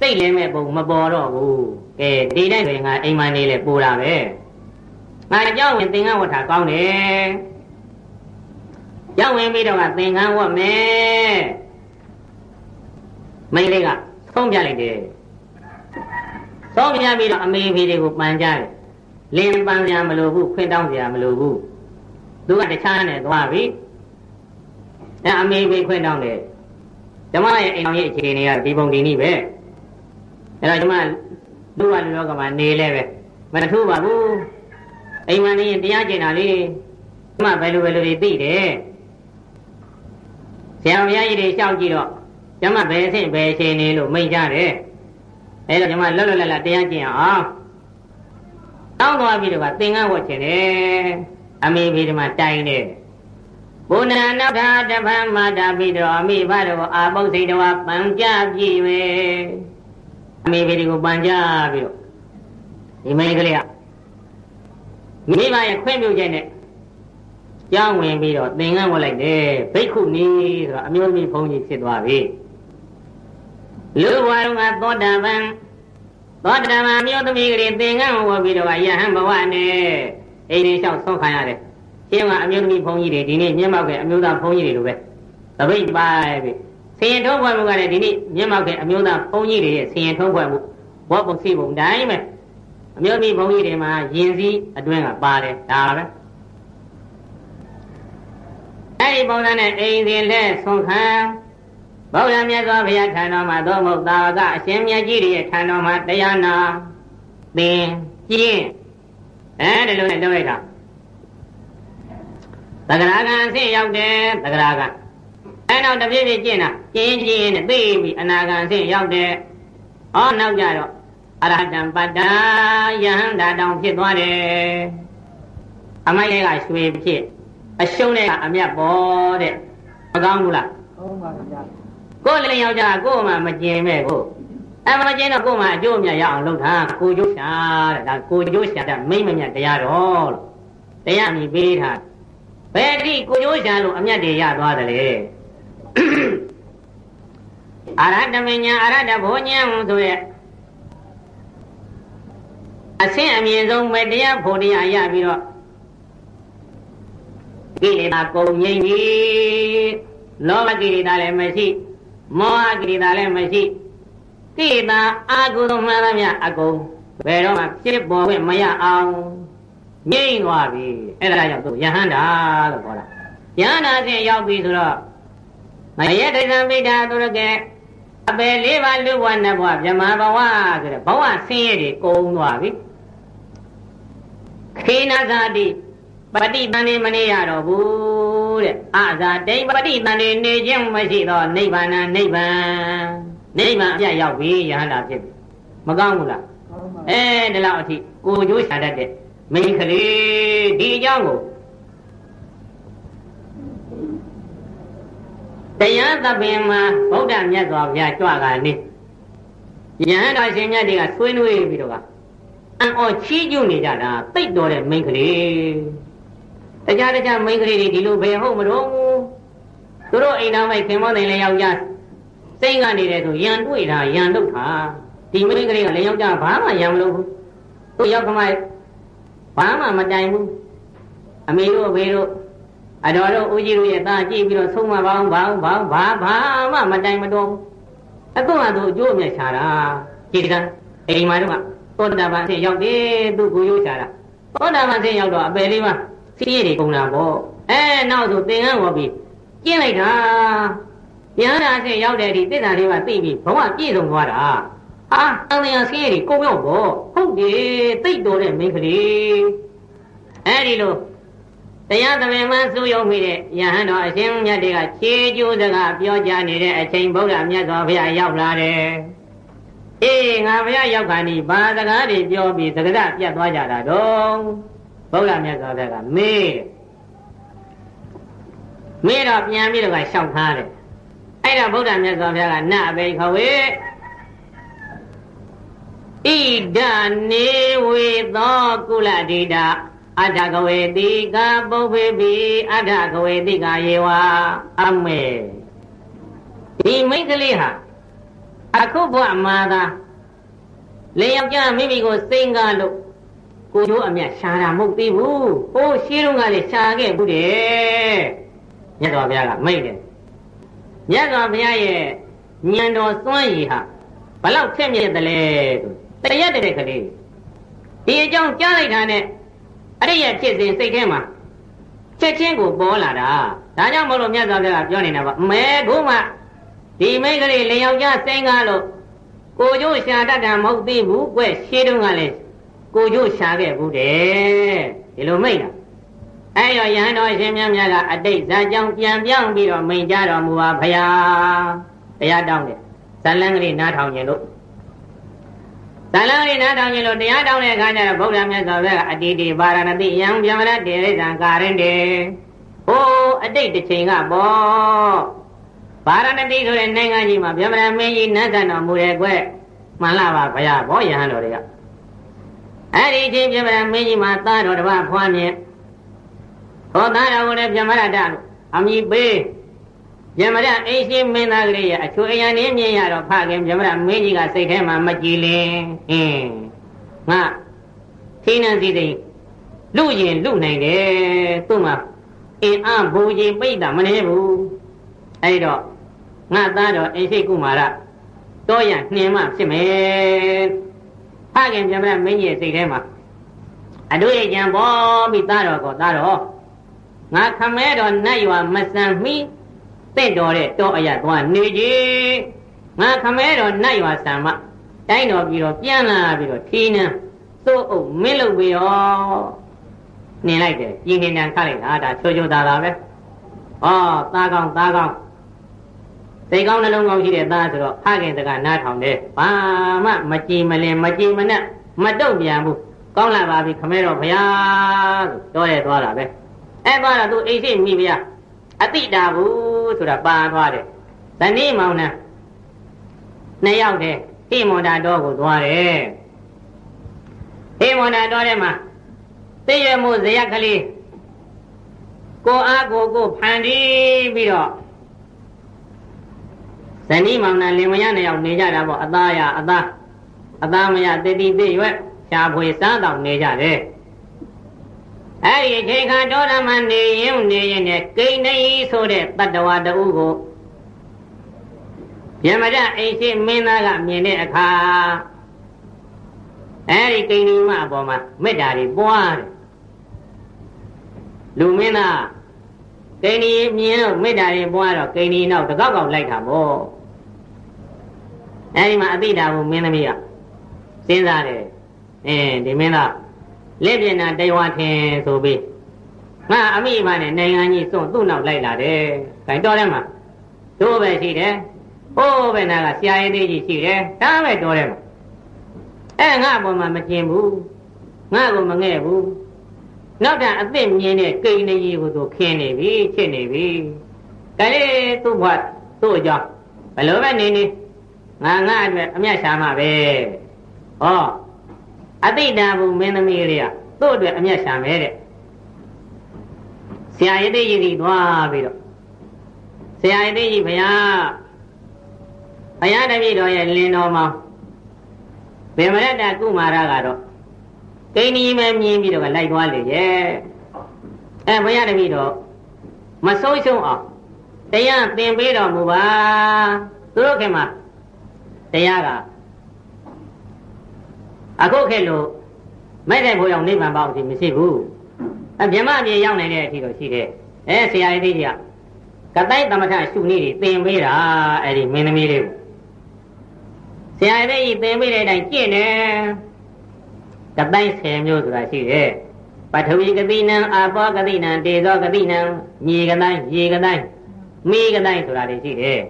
စိတ်လဲမဲ့ပုံမပေါ်တော့ဘူးကဲဒီတိုင်းဆိုရင်ငါအိမ်မနေလေပူတာပဲငါကြောက်ဝင်သင်္ကန်းဝတ်တာကောင်းတယ်ရောက်ဝင်ပြီးတော့ကသင်္ကန်းဝတ်မယ်မိန်းလေးကသုံးပြလိုက်တယ်သုံးပြပြီးတော့အမေဖေတွေကိုပန်ကြတယ်လင်းပန်းစရာမလိုဘူးခွင့်တောင်းစရာမလိုဘူး သူကတခြားနဲ့သွားပြီအဲအမေဖေခွင့်တောင်းတယ်ဓမ္မရဲ့အိမ်ရဲ့အခြေအနေကဒီပုံဒီနည်းပဲအဲတော့ဓမ္မလူဝလူယောကမှာနေလဲပဲမထူးပါဘူးအိမ်မနေရင်တရားကျင့်တာလေဓမ္မဘယ်လိုဘယ်လိုတွေသိတယ်ဆရာမကြီးတွေရှောက်ကြည့်တော့ဓမ္မဘယ်ဆင့်ဘယ်အချိန်နေလို့မိတ်ကြတယ်အဲတော့ဓမ္မလွတ်လွတ်လပ်လပ်တရားကျင့်အောင်တောင်းသွားပြီးတော့သင်္ကန်းဝတ်ချင်တယ် အမေဖေဓမ္မတိုင်တယ်ဘုဏနောက်ထာတပံမာတာပြီးတော့အမိဘတော်အာပုစိတ်တော်ပန်ကြပြီပဲအမေဖေဒီကိုပန်ကြပြီးတော့ဒီမိန်းကလေးကမိဘရဲ့ခွင့်ပြုချက်နဲ့ကြောင်းဝင်ပြီးတော့သင်္ကန်းဝတ်လိုက်တယ်ဘိက္ခုနီဆိုတော့အမျိုးသမီးဘုန်းကြီးဖြစ်သွားပြီလူဘဝကသောတာပန်သောတာပန်မြို့သမီးကလေးသင်္ကန်းဝတ်ပြီးတော့ယဟန်ဘဝနဲ့ အိမ်လေးလျှောက်ဆုံးခံရတယ်ရှင်းကအမျိုးသမီးဘုန်းကြီးတွေဒီနေ့မျက်မှောက်ကအမျိုးသားဘုန်းကြီးတွေလိုပဲသပိတ်ပါပြီဆင်ရင်ထုံးဖွဲ့မှုကလည်းဒီနေ့မျက်မှောက်ကအမျိုးသားဘုန်းကြီးတွေရဲ့ဆင်ရင်ထုံးဖွဲ့မှုဘောပုံစီပုံတိုင်းပဲအမျိုးသမီးဘုန်းကြီးတွေမှာယင်စည်းအတွင်းကပါတယ်ဒါပဲအဲ့ဒီပုံစံနဲ့အိမ်စဉ်လက်ဆုံးခံဗုဒ္ဓမြတ်စွာဘုရားထံတော်မှာသောမဟုတ်သာဝကအရှင်မြတ်ကြီးရဲ့ထံတော်မှာတရားနာသင်ကျင့် အဲဒီလိုနဲ့လုပ်လိုက်တာသဂရာကံအဆင့်ရောက်တယ်သဂရာကံအဲနောက်တပြည့်ပြည့်ကျင့်တာကျင့်ကျင့်နဲ့သိပြီးအနာကံအဆင့်ရောက်တယ်။အော်နောက်ကြတော့အရဟတံပတ္တာယဟန္တာတောင်ဖြစ်သွားတယ်။အမိုက်တွေကရွှေဖြစ်အရှုံးတွေကအမျက်ပေါ်တဲ့မကောင်းဘူးလား။ကောင်းပါဗျာ။ကိုယ်လည်းယောက်ျားကိုယ်မှမကျင်မဲ့ကို အဲမကျင်တော့ကိုယ်မှအကျိုးအမြတ်ရအောင်လုပ်တာကိုကျိုးရှာတဲ့ဒါကိုကျိုးရှာတဲ့မိမ့်မမြတ်တရားတော်လို့တရားမြည်ပေးထားဘယ်တိကိုကျိုးရှာလို့အမြတ်တွေရသွားတယ်လေအရဟတမညာအရဟတဘောညာဆိုရဲ့အဆင့်အမြင့်ဆုံးမတရားဖို့တရားရပြီးတော့ကိလေသာကုန်ငြိမ့်ပြီလောဘကိလေသာလည်းမရှိမောဟကိလေသာလည်းမရှိ ကိလေသာအာဟုသောမှန်သမျှအကုန်ဘယ်တော့မှဖြစ်ပေါ်ခွင့်မရအောင်ငြိမ့်သွားပြီအဲ့ဒါကြောင့်သူယဟန္တာလို့ခေါ်တာယဟန္တာစဉ်ရောက်ပြီဆိုတော့မယတ္တံပိဋ္ဌာသူရကအပယ်လေးပါလူဘဝနတ်ဘဝဗြဟ္မာဘဝဆိုတဲ့ဘဝဆင်းရဲတွေကုန်သွားပြီခေနဇာတိပฏิတန်နေမနေရတော့ဘူးတဲ့အဇာတိပฏิတန်နေနေခြင်းမရှိတော့နိဗ္ဗာန်နိဗ္ဗာန် နိဗ္ဗာန်အပြတ်ရောက်ပြီယဟန္တာဖြစ်ပြီမကောင်းဘူးလားအဲဒီလောက်အထိကိုကျိုးရှာတတ်တဲ့မိခလေးဒီအကြောင်းကိုတရားသဘင်မှာဗုဒ္ဓမြတ်စွာဘုရားကြွကနေယဟန်တော်ရှင်မြတ်တွေကဆွေးနွေးပြီးတော့ကအံ့ဩချီးကျူးနေကြတာတိတ်တော်တဲ့မိန်းကလေးတခြားတခြားမိန်းကလေးတွေဒီလိုဘယ်ဟုတ်မလို့သူတို့အိမ်သားမိုက်ခင်မောတဲ့လေယောက်ျား စိတ်ကနေတယ်ဆိုရန်တွေ့တာရန်လုတ်တာဒီမိန်းကလေးကလေယောက်ျားဘာမှရန်မလို့ဘူးသူယောက်ကမိုက်ဘာမှမတိုင်ဘူးအမေတို့အဖေတို့အတော်တို့ဦးကြီးတို့ရဲ့သားကြည့်ပြီးတော့ဆုံးမပါအောင်ဘာအောင်ဘာဘာဘာမှမတိုင်မတော်ဘူးအခုမှသူအကျိုးအမြတ်ချတာကြည်ကံအိမ်မှာတော့သောတာပန်ဆင်းရောက်တယ်သူကိုရိုးချတာသောတာပန်ဆင်းရောက်တော့အပယ်လေးပါစီးရည်ကုန်တာပေါ့အဲနောက်ဆိုသင်္ကန်းဝပြီးကျင့်လိုက်တာ ပြန်လာဆင်းရောက်တယ်ဒီတစ္ဆာလေးပါသိပြီးဘဝပြည့်စုံသွားတာဟာအန္တရာယ်ဆင်းရည်ကုန်ရောက်ပေါ့ဟုတ်တယ်တိတ်တော်တဲ့မိန်းကလေးအဲဒီလိုတရားသမင်မှစုယုံမိတဲ့ယဟန်တော်အရှင်မြတ်တွေကခြေကျိုးစကားပြောကြနေတဲ့အချိန်ဗုဒ္ဓမြတ်စွာဘုရားရောက်လာတယ်။အေးငါဘုရားရောက်ခါနီဘာစကားတွေပြောပြီးသက္ကရပြတ်သွားကြတာတော့ဗုဒ္ဓမြတ်စွာဘုရားကမေးမေးတော့ပြန်ပြီးတော့လျှောက်ထားတယ်။ အဲအဲ့ဒါဗုဒ္ဓမြတ်စွာဘုရားကနအဘိခဝေဣဒနေဝေသောကုလတိတာအထကဝေတိကပုပ္ပေပိအထကဝေတိကယေဝအမေဒီမိတ်ကလေးဟာအခုဘဝမှာသာလေယောက်ျားမိမိကိုစိန်ကားလို့ကိုတို့အမြတ်ရှာတာမဟုတ်သေးဘူးဟိုးရှင်းတော့ကလည်းရှာခဲ့ဘူးတဲ့မြတ်စွာဘုရားကမိတ်တယ် မြတ်စွာဘုရားရဲ့ဉာဏ်တော်စွမ်းရည်ဟာဘလောက်ထက်မြက်တယ်လဲတရက်တဲ့ကလေးဒီအကြောင်းကြားလိုက်တာနဲ့အဲ့ဒီရဲ့ဖြစ်စဉ်စိတ်ထဲမှာချက်ချင်းကိုပေါ်လာတာဒါကြောင့်မလို့မြတ်စွာဘုရားကပြောနေတာပါမဲခုမှဒီမိန်းကလေးလင်ယောက်ျားစိန်ကားလို့ကိုကျိုးရှာတတ်တာမဟုတ်သေးဘူးကွရှင်းတုန်းကလည်းကိုကျိုးရှာခဲ့ဘူးတဲ့ဒီလိုမိတ်တာ အဲ့ရောယဟန်တော်ရှင်မြတ်များကအတိတ်ဇာကြောင့်ပြန်ပြောင်းပြီးတော့မိန်ကြတော်မူပါဖရာတရားတောင်းတယ်ဇလန်းကလေးနားထောင်ခြင်းလို့ဇလန်းကလေးနားထောင်ခြင်းလို့တရားတောင်းတဲ့အခါကျတော့ဗုဒ္ဓမြတ်စွာဘုရားကအတိတိပါရဏတိယံဗျမရတေရိသံကာရင်တေဟိုးအတိတ်တစ်ချိန်ကပေါ့ဗာရဏတိဆိုတဲ့နိုင်ငံကြီးမှာဗျမရမင်းကြီးနတ်ဆန်တော်မူတဲ့ကွမှန်လားပါဘုရားဘောယဟန်တော်တွေကအဲ့ဒီချင်းဗျမရမင်းကြီးမှာသားတော်တစ်ပါးဖွားမြင် ဟောသားတော်ကိုလည်းဗျမရတလို့အမိပေးဗျမရအိရှိမင်းသားကလေးရဲ့အချွေအရန်နေမြင်ရတော့ဖခင်ဗျမရမင်းကြီးကစိတ်ထဲမှာမကြည်လင်အင်းငါခိနန်စီသိလူရင်လူနိုင်တယ်သူ့မှာအင်အားဘူကြီးပိတ်တာမနေဘူးအဲ့တော့ငါသားတော်အိရှိကုမာရတော့ရနှင်းမှဖြစ်မယ်ဖခင်ဗျမရမင်းကြီးရဲ့စိတ်ထဲမှာအတို့ရဲ့ကြံပေါ်ပြီးသားတော်ကောသားတော် ငါခမဲတော်နတ်ရွာမဆန်မီတင့်တော်တဲ့တောအရသွားနေကြီးငါခမဲတော်နတ်ရွာဆံမတိုင်းတော်ပြီးတော့ပြန်လာပြီးတော့ထီးနှံသို့အုပ်မင်းလုပ်ပြီးတော့နေလိုက်တယ်ကြီးနေတန်ခတ်လိုက်တာဒါချိုးချိုးသားသားပဲဟောသားကောင်းသားကောင်းစိတ်ကောင်းနှလုံးကောင်းရှိတဲ့သားဆိုတော့ဖခင်တကနားထောင်တယ်ဘာမှမကြည်မလင်မကြည်မနဲ့မတုတ်ပြန်ဘူးကောင်းလာပါပြီခမဲတော်ဘုရားဆိုတော့ရဲသွားတာပဲ အဲ့သွားတော့သူအိတ်ရှိမိဗျာအတိတာဘူးဆိုတာပါသွားတယ်ဇနီးမောင်နှံနှစ်ယောက်တည်းဟိမန္တာတော်ကိုသွားတယ်ဟိမန္တာတော်ထဲမှာသိရမှုဇယက်ကလေးကိုအားကိုကိုဖန်တီးပြီးတော့ဇနီးမောင်နှံလင်မယားနှစ်ယောက်နေကြတာပေါ့အသားရအသားအသားမရတတိသိရွက်ရှားဖွေစားတောင်နေကြတယ် အဲ့ဒီခေခါတော်ရမနေရင်နေရင်နဲ့ကိန်းနေဆိုတဲ့တတ္တဝါတူကိုယမရအိရှိမင်းသားကမြင်တဲ့အခါအဲ့ဒီကိန်းဒီမအပေါ်မှာမေတ္တာတွေပွားတယ်လူမင်းသားကိန်းဒီမြင်တော့မေတ္တာတွေပွားတော့ကိန်းဒီနောက်တကောက်ကောက်လိုက်တာပေါ့အဲ့ဒီမှာအတိတာကိုမင်းသမီးကစဉ်းစားတယ်အင်းဒီမင်းသား လက်ပြနာတေဝထင်ဆိုပြီးငါအမိမနဲ့နိုင်ငံကြီးစွန့်သူ့နောက်လိုက်လာတယ်။ခိုင်တော်ထဲမှာတို့ပဲရှိတယ်။ဟိုးပဲနာကဆရာရည်သေးကြီးရှိတယ်။ဒါပဲတော်ထဲမှာအဲငါအပေါ်မှာမကျင်ဘူး။ငါကိုမငဲ့ဘူး။နောက်တန်အစ်စ်မြင်တဲ့ကိန်းနေကြီးကိုသူခင်းနေပြီချစ်နေပြီ။ဒါလေသူ့ဘဝသူ့အကြောင်းဘယ်လိုပဲနေနေငါငါအတွက်အမျက်ရှာမှာပဲ။ဟော အတိတ်တံဘူးမင်းသမီးလေးကသူ့အတွက်အမျက်ရှာမဲတဲ့ဆရာရသေးကြီးသွားပြီးတော့ဆရာရသေးကြီးဘုရားဘုရားတပည့်တော်ရဲ့လင်းတော်မှာဗေမရတကုမာရကတော့ကိန်းကြီးမဲမြင်ပြီးတော့လိုက်သွားလေရဲ့အဲဘုရားတပည့်တော်မဆုံးရှုံးအောင်တရားသင်ပေးတော်မူပါသူတို့ခင်မှာတရားက အခုခေတ်လို့မဲ့တဲ့ဘုရားနိဗ္ဗာန်ပေါ့ဒီမရှိဘူးအမြမအမြေရောက်နိုင်တဲ့အထိတော့ရှိတယ်အဲဆရာကြီးကြီးကကတိုင်းသမထရှုနည်းတွေသင်ပေးတာအဲ့ဒီမင်းသမီးလေးကိုဆရာကြီးသင်ပေးတဲ့အတိုင်းကျင့်တယ်ကတိုင်း10မျိုးဆိုတာရှိတယ်ပထဝီကတိနံအာပောကတိနံတေဇောကတိနံမြေကတိုင်းရေကတိုင်းမိကတိုင်းဆိုတာတွေရှိတယ်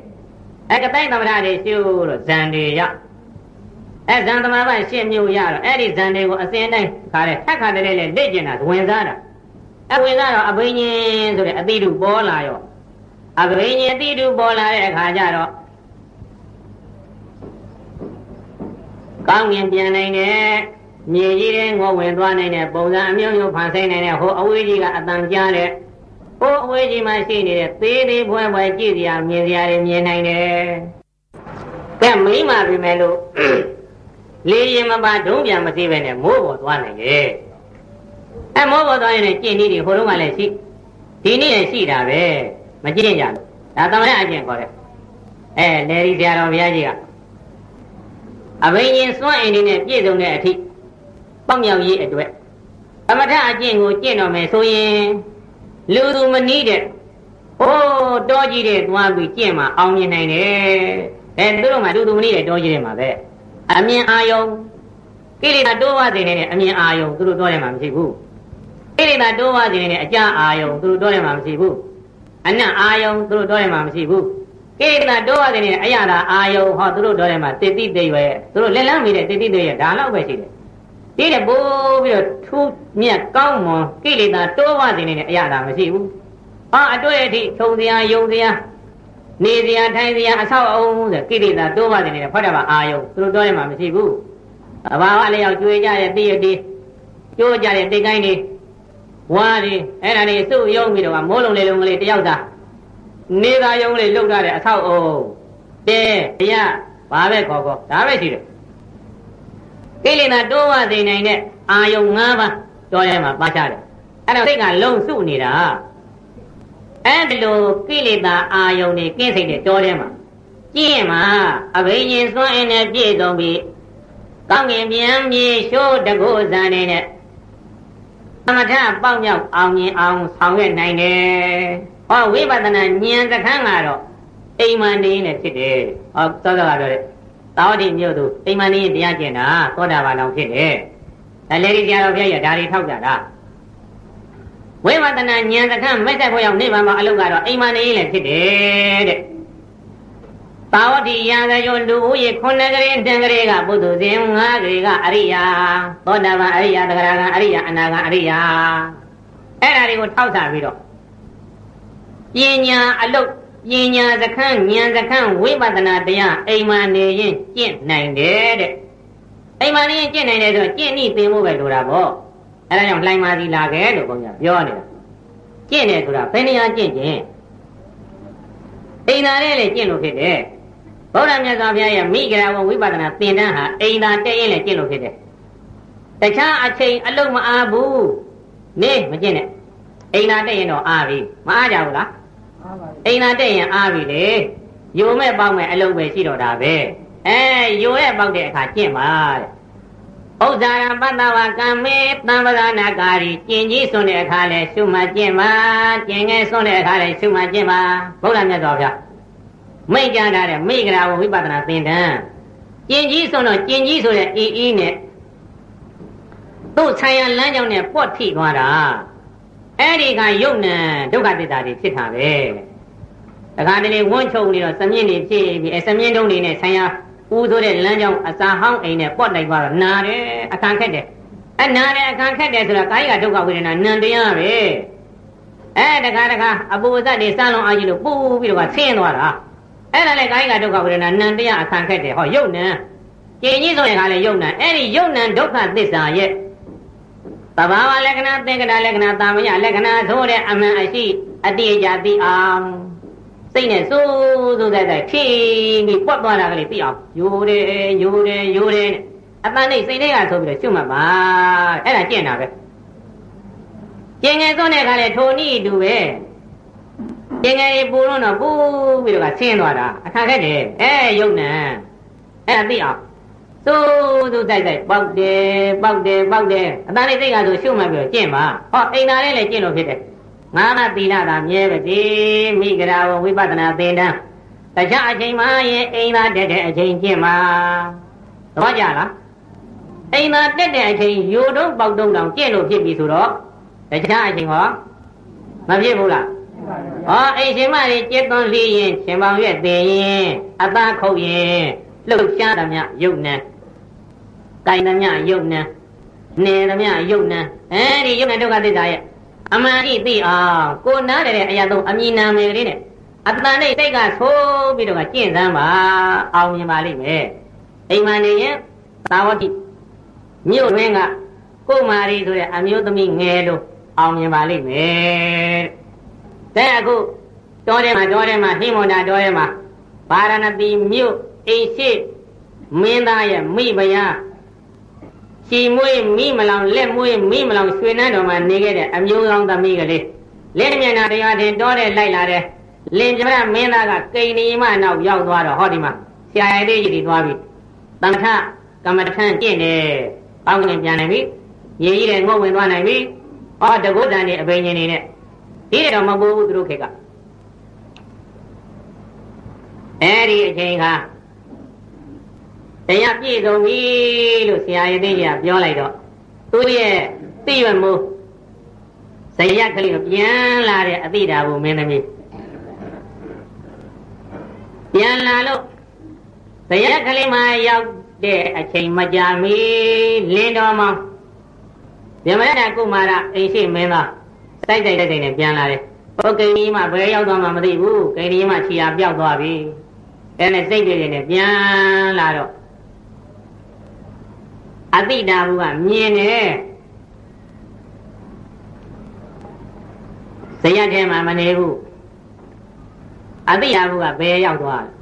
အဲကတိုင်းသမထတွေရှုလို့ဇန်တွေရ အဲဇန်သမားကရှင်းမျိုးရတော့အဲ့ဒီဇန်တွေကိုအစဉ်တိုင်းခါတဲ့ထက်ခါတဲ့လေလက်ကျင်တာဝင်စားတာအဝင်စားတော့အဘိညာဉ်ဆိုတဲ့အတိတုပေါ်လာရောအကရိညတိတုပေါ်လာတဲ့အခါကျတော့ကောင်းငင်ပြန်နိုင်တယ်မြေကြီးတဲ့ငေါဝင်သွားနိုင်တဲ့ပုံစံအမျိုးမျိုးဖန်ဆင်းနိုင်တဲ့ဟိုအဝေးကြီးကအတန်ကြားတဲ့ဟိုအဝေးကြီးမှာရှိနေတဲ့သေးသေးဖွဲဖွဲကြည့်စရာမြင်စရာတွေမြင်နိုင်တယ်ကဲမိမပြီမယ်လို့ လေရင်မပါဒုံးပြန်မသိပဲနဲ့မိုးပေါ်သွားနိုင်တယ်အဲမိုးပေါ်သွားရင်ကျင့်နည်းတွေဟိုတုန်းကလည်းရှိဒီနေ့လည်းရှိတာပဲမကျင့်ကြဘူးဒါသမဏအကျင့်ခေါ်တယ်အဲလေရီဆရာတော်ဘုရားကြီးကအဘိညာဉ်စွန့်အိမ်နေနဲ့ပြည့်စုံတဲ့အထိပေါက်မြောက်ရေးအတွက်သမထအကျင့်ကိုကျင့်တော်မယ်ဆိုရင်လူသူမနည်းတဲ့ဟိုးတောကြီးတဲ့သွားပြီးကျင့်မှအောင်မြင်နိုင်တယ်အဲသူတို့မှလူသူမနည်းတဲ့တောကြီးတဲ့မှာပဲ အမြင်အာယုံကိလေသာတိုးဝစေနေတဲ့အမြင်အာယုံသူတို့တောတယ်မှာမရှိဘူးကိလေသာတိုးဝစေနေတဲ့အကြအာယုံသူတို့တောတယ်မှာမရှိဘူးအနတ်အာယုံသူတို့တောတယ်မှာမရှိဘူးကိလေသာတိုးဝစေနေတဲ့အရာသာအာယုံဟောသူတို့တောတယ်မှာတတိတိရွယ်သူတို့လက်လန်းမိတဲ့တတိတိရွယ်ဒါတော့ပဲရှိတယ်ဒီတဲ့ပိုးပြီးတော့ထူးမြတ်ကောင်းမွန်ကိလေသာတိုးဝစေနေတဲ့အရာသာမရှိဘူးဟာအတွေ့အထိထုံစရာယုံစရာ နေစရာထိုင်စရာအဆောက်အအုံဆိုကိလေသာတိုးဝစေနေတဲ့ဖတ်တယ်မှာအာယုံသူတို့တောတယ်မှာမရှိဘူးအဘာဝလည်းရောက်ကျွေးကြတဲ့တိရတိကျိုးကြတဲ့တိတ်ကိုင်းတွေဝါးတွေအဲ့ဒါတွေစုယုံပြီးတော့မိုးလုံးလေးလုံးကလေးတယောက်သာနေသာယုံလေးလှုပ်ထားတဲ့အဆောက်အုံတဲတရားဘာပဲခေါ်ခေါ်ဒါပဲရှိတယ်ကိလေသာတိုးဝသိနိုင်တဲ့အာယုံ၅ပါးတော်ထဲမှာပါချတယ်အဲ့တော့စိတ်ကလုံစုနေတာ အဲ့ဒီလိုကိလေသာအာယုံတွေကင်းစိတ်တဲ့တော်ထဲမှာကျင့်မှာအဘိညာဉ်စွန့်အင်းနဲ့ပြည့်စုံပြီးကောင်းကင်ပြန်မြေရှိုးတကုဇာနေနဲ့သမထပေါက်မြောက်အောင်မြင်အောင်ဆောင်ရွက်နိုင်တယ်။ဟောဝိပဿနာဉာဏ်သခန်းကတော့အိမ်မနေနဲ့ဖြစ်တယ်။ဟောသောသောကပြောတဲ့သာဝတိမြို့သူအိမ်မနေတရားကျင့်တာသောတာပန်အောင်ဖြစ်တယ်။ဒါလည်းဒီကြတော်ပြည့်ရဒါတွေထောက်ကြတာ။ ဝိပဿနာဉာဏ်သခန်းမဲ့တဲ့ဘုရားနိဗ္ဗာန်မှာအလုပ်ကတော့အိမ်မနေလည်းဖြစ်တယ်တဲ့။ပါဝတိယံကယောလူဦးရေခုနှစ်ကလေးတန်ကလေးကပုထုဇဉ်ငါးကလေးကအရိယာသောတာပန်အရိယာတဂရကအရိယာအနာကအရိယာအဲ့ဒါတွေကိုထောက်စားပြီးတော့ပညာအလုတ်ပညာစခန်းဉာဏ်စခန်းဝိပဿနာတရားအိမ်မာနေရင်ကျင့်နိုင်တယ်တဲ့အိမ်မာနေရင်ကျင့်နိုင်တယ်ဆိုတော့ကျင့်ဤသင်ဖို့ပဲလိုတာပေါ့ အဲ့ဒါကြောင့်လှိုင်းမာစီလာခဲ့လို့ဘုန်းကြီးပြောနေတာကျင့်တယ်ဆိုတာဘယ်နေရာကျင့်ခြင်းအိမ်သာနဲ့လည်းကျင့်လို့ဖြစ်တယ်ဗုဒ္ဓမြတ်စွာဘုရားရဲ့မိဂရာဝဝိပဿနာသင်တန်းဟာအိမ်သာတက်ရင်လည်းကျင့်လို့ဖြစ်တယ်တခြားအချိန်အလုံးမအားဘူးနေမကျင့်နဲ့အိမ်သာတက်ရင်တော့အားပြီမအားကြဘူးလားအားပါပြီအိမ်သာတက်ရင်အားပြီလေယိုမဲ့ပေါက်မဲ့အလုံးပဲရှိတော့တာပဲအဲယိုရဲ့ပေါက်တဲ့အခါကျင့်ပါတဲ့ ဥစ္စာရပတ္တဝကံမေတံပဒနာကာရီကျင်ကြီးဆွတဲ့အခါလဲရှုမှတ်ကျင့်ပါကျင်ငယ်ဆွတဲ့အခါလဲရှုမှတ်ကျင့်ပါဘုရားမြတ်စွာဘုရားမိတ်ကြတာတဲ့မိဂရာဝဝိပဿနာသင်တန်းကျင်ကြီးဆိုတော့ကျင်ကြီးဆိုတဲ့အေးအေးနဲ့သူ့ဆံရလမ်းကြောင်းနဲ့ပွတ်ထိသွားတာအဲ့ဒီကယုံနံဒုက္ခသစ္စာတွေဖြစ်တာပဲတခါတလေဝန်းချုံနေတော့စမြင့်တွေဖြစ်ပြီးအဲစမြင့်တုံးတွေနဲ့ဆံရ ဦးဆိုတဲ့လမ်းကြောင်းအစာဟောင်းအိမ်နဲ့ပွတ်လိုက်သွားတော့နာတယ်အခန်းခက်တယ်အဲနာတယ်အခန်းခက်တယ်ဆိုတာကာယကဒုက္ခဝေဒနာနံတရားပဲအဲတခါတခါအပူဇတ်တွေစမ်းလုံးအားကြီးလို့ပူပြီးတော့ဆင်းသွားတာအဲ့ဒါလေကာယကဒုက္ခဝေဒနာနံတရားအခန့်ခက်တယ်ဟောယုတ်နံကျင်ကြီးဆိုရင်ခါလေယုတ်နံအဲ့ဒီယုတ်နံဒုက္ခသစ္စာရဲ့သဘာဝလက္ခဏာသင်္ကတာလက္ခဏာတာမယလက္ခဏာဆိုတဲ့အမှန်အရှိအတိအကျသိအောင် စိတ်နဲ့စိုးစိုးတဲ့တဲ့ဖြည့်ပြီးပွက်သွားတာကလေးသိအောင်ယူတယ်ယူတယ်ယူတယ်အတန်နဲ့စိတ်လေးကဆိုပြီးတော့ရှုမှတ်ပါအဲ့ဒါကျင့်တာပဲကျင်ငယ်သွန်းတဲ့ခါလေထိုနည်းတူပဲပင်ငယ်ကြီးပူလို့တော့ပူပြီးတော့ဆင်းသွားတာအခါခက်တယ်အဲယုံနံအဲ့ဒါသိအောင်သို့သို့တိုက်တိုက်ပေါက်တယ်ပေါက်တယ်ပေါက်တယ်အတန်းလေးသိကဆိုရှုမှတ်ပြီးတော့ကျင့်ပါဟောအိမ်သာလေးလည်းကျင့်လို့ဖြစ်တယ် ငါးနာသီလသာမြဲပါစေမိဂရာဝဝိပဿနာသင်တန်းတခြားအချိန်မှရင်အိမ်သာတက်တဲ့အချိန်ကျင့်ပါသဘောကျလားအိမ်သာတက်တဲ့အချိန်ယူတုံးပေါက်တုံးတောင်ကျင့်လို့ဖြစ်ပြီဆိုတော့တခြားအချိန်ဟောမဖြစ်ဘူးလားဟောအိရှင်မတွေจิตသွန်လီရင်ရှင်ပေါင်ရွက်သေးရင်အသားခုတ်ရင်လှုပ်ရှားသမျှယုတ်နံကိုင်သမျှယုတ်နံနေသမျှယုတ်နံအဲဒီယုတ်နံဒုက္ခသစ္စာရဲ့ အမှန်ဤသိအောင်ကိုနားတယ်တဲ့အရာသုံးအမြင်နာမယ်ကလေးနဲ့အတန်နဲ့စိတ်ကဆိုးပြီးတော့ကျင့်စမ်းပါအောင်မြင်ပါလိမ့်မယ်အိမ်မှာနေရင်သာဝတိမြို့တွင်းကကိုမာရီဆိုတဲ့အမျိုးသမီးငယ်လို့အောင်မြင်ပါလိမ့်မယ်တဲ့အခုတောထဲမှာတောထဲမှာဟိမန္တာတောထဲမှာဗာရဏသီမြို့အိရှိမင်းသားရဲ့မိဖုရား ချီမွေးမိမလောင်လက်မွေးမိမလောင်ရွှေနန်းတော်မှာနေခဲ့တဲ့အမျိုးကောင်းသမီးကလေးလက်မျက်နှာတရားတင်တောထဲလိုက်လာတဲ့လင်ကျမမင်းသားကကိန်းဒီမနောက်ရောက်သွားတော့ဟောဒီမှာဆရာရဲ့လေးကြီးသွားပြီတန်ထကမ္မထန်ကျင့်တယ်ပေါင်းကင်ပြန်နေပြီရေကြီးတယ်ငုတ်ဝင်သွားနိုင်ပြီဟောတကုတ်တန်နေအပိန်ရှင်နေနဲ့ဒီတော့မပူဘူးသူတို့ခေတ်ကအဲ့ဒီအချိန်က တရားပြည့်စုံပြီလို့ဆရာရည်သိကြီးကပြောလိုက်တော့သူရဲ့သိရမို့ဇယက်ကလေးကိုပြန်လာတဲ့အတိတာဘူးမင်းသမီးပြန်လာလို့ဇယက်ကလေးမှရောက်တဲ့အချိန်မကြာမီလင်းတော်မောင်မြမရတကုမာရအိမ်ရှိမင်းသားစိုက်တိုက်တိုက်တိုက်နဲ့ပြန်လာတယ်။ဟိုကိန်းကြီးမှဘယ်ရောက်သွားမှမသိဘူး။ကိန်းကြီးမှခြေရာပြောက်သွားပြီ။အဲနဲ့စိတ်တွေနဲ့ပြန်လာတော့ အတိတာဘူးကမြင်တယ်ဇယက်ထဲမှာမနေဘူးအတိတာဘူးကဘယ်ရောက်သွားလဲ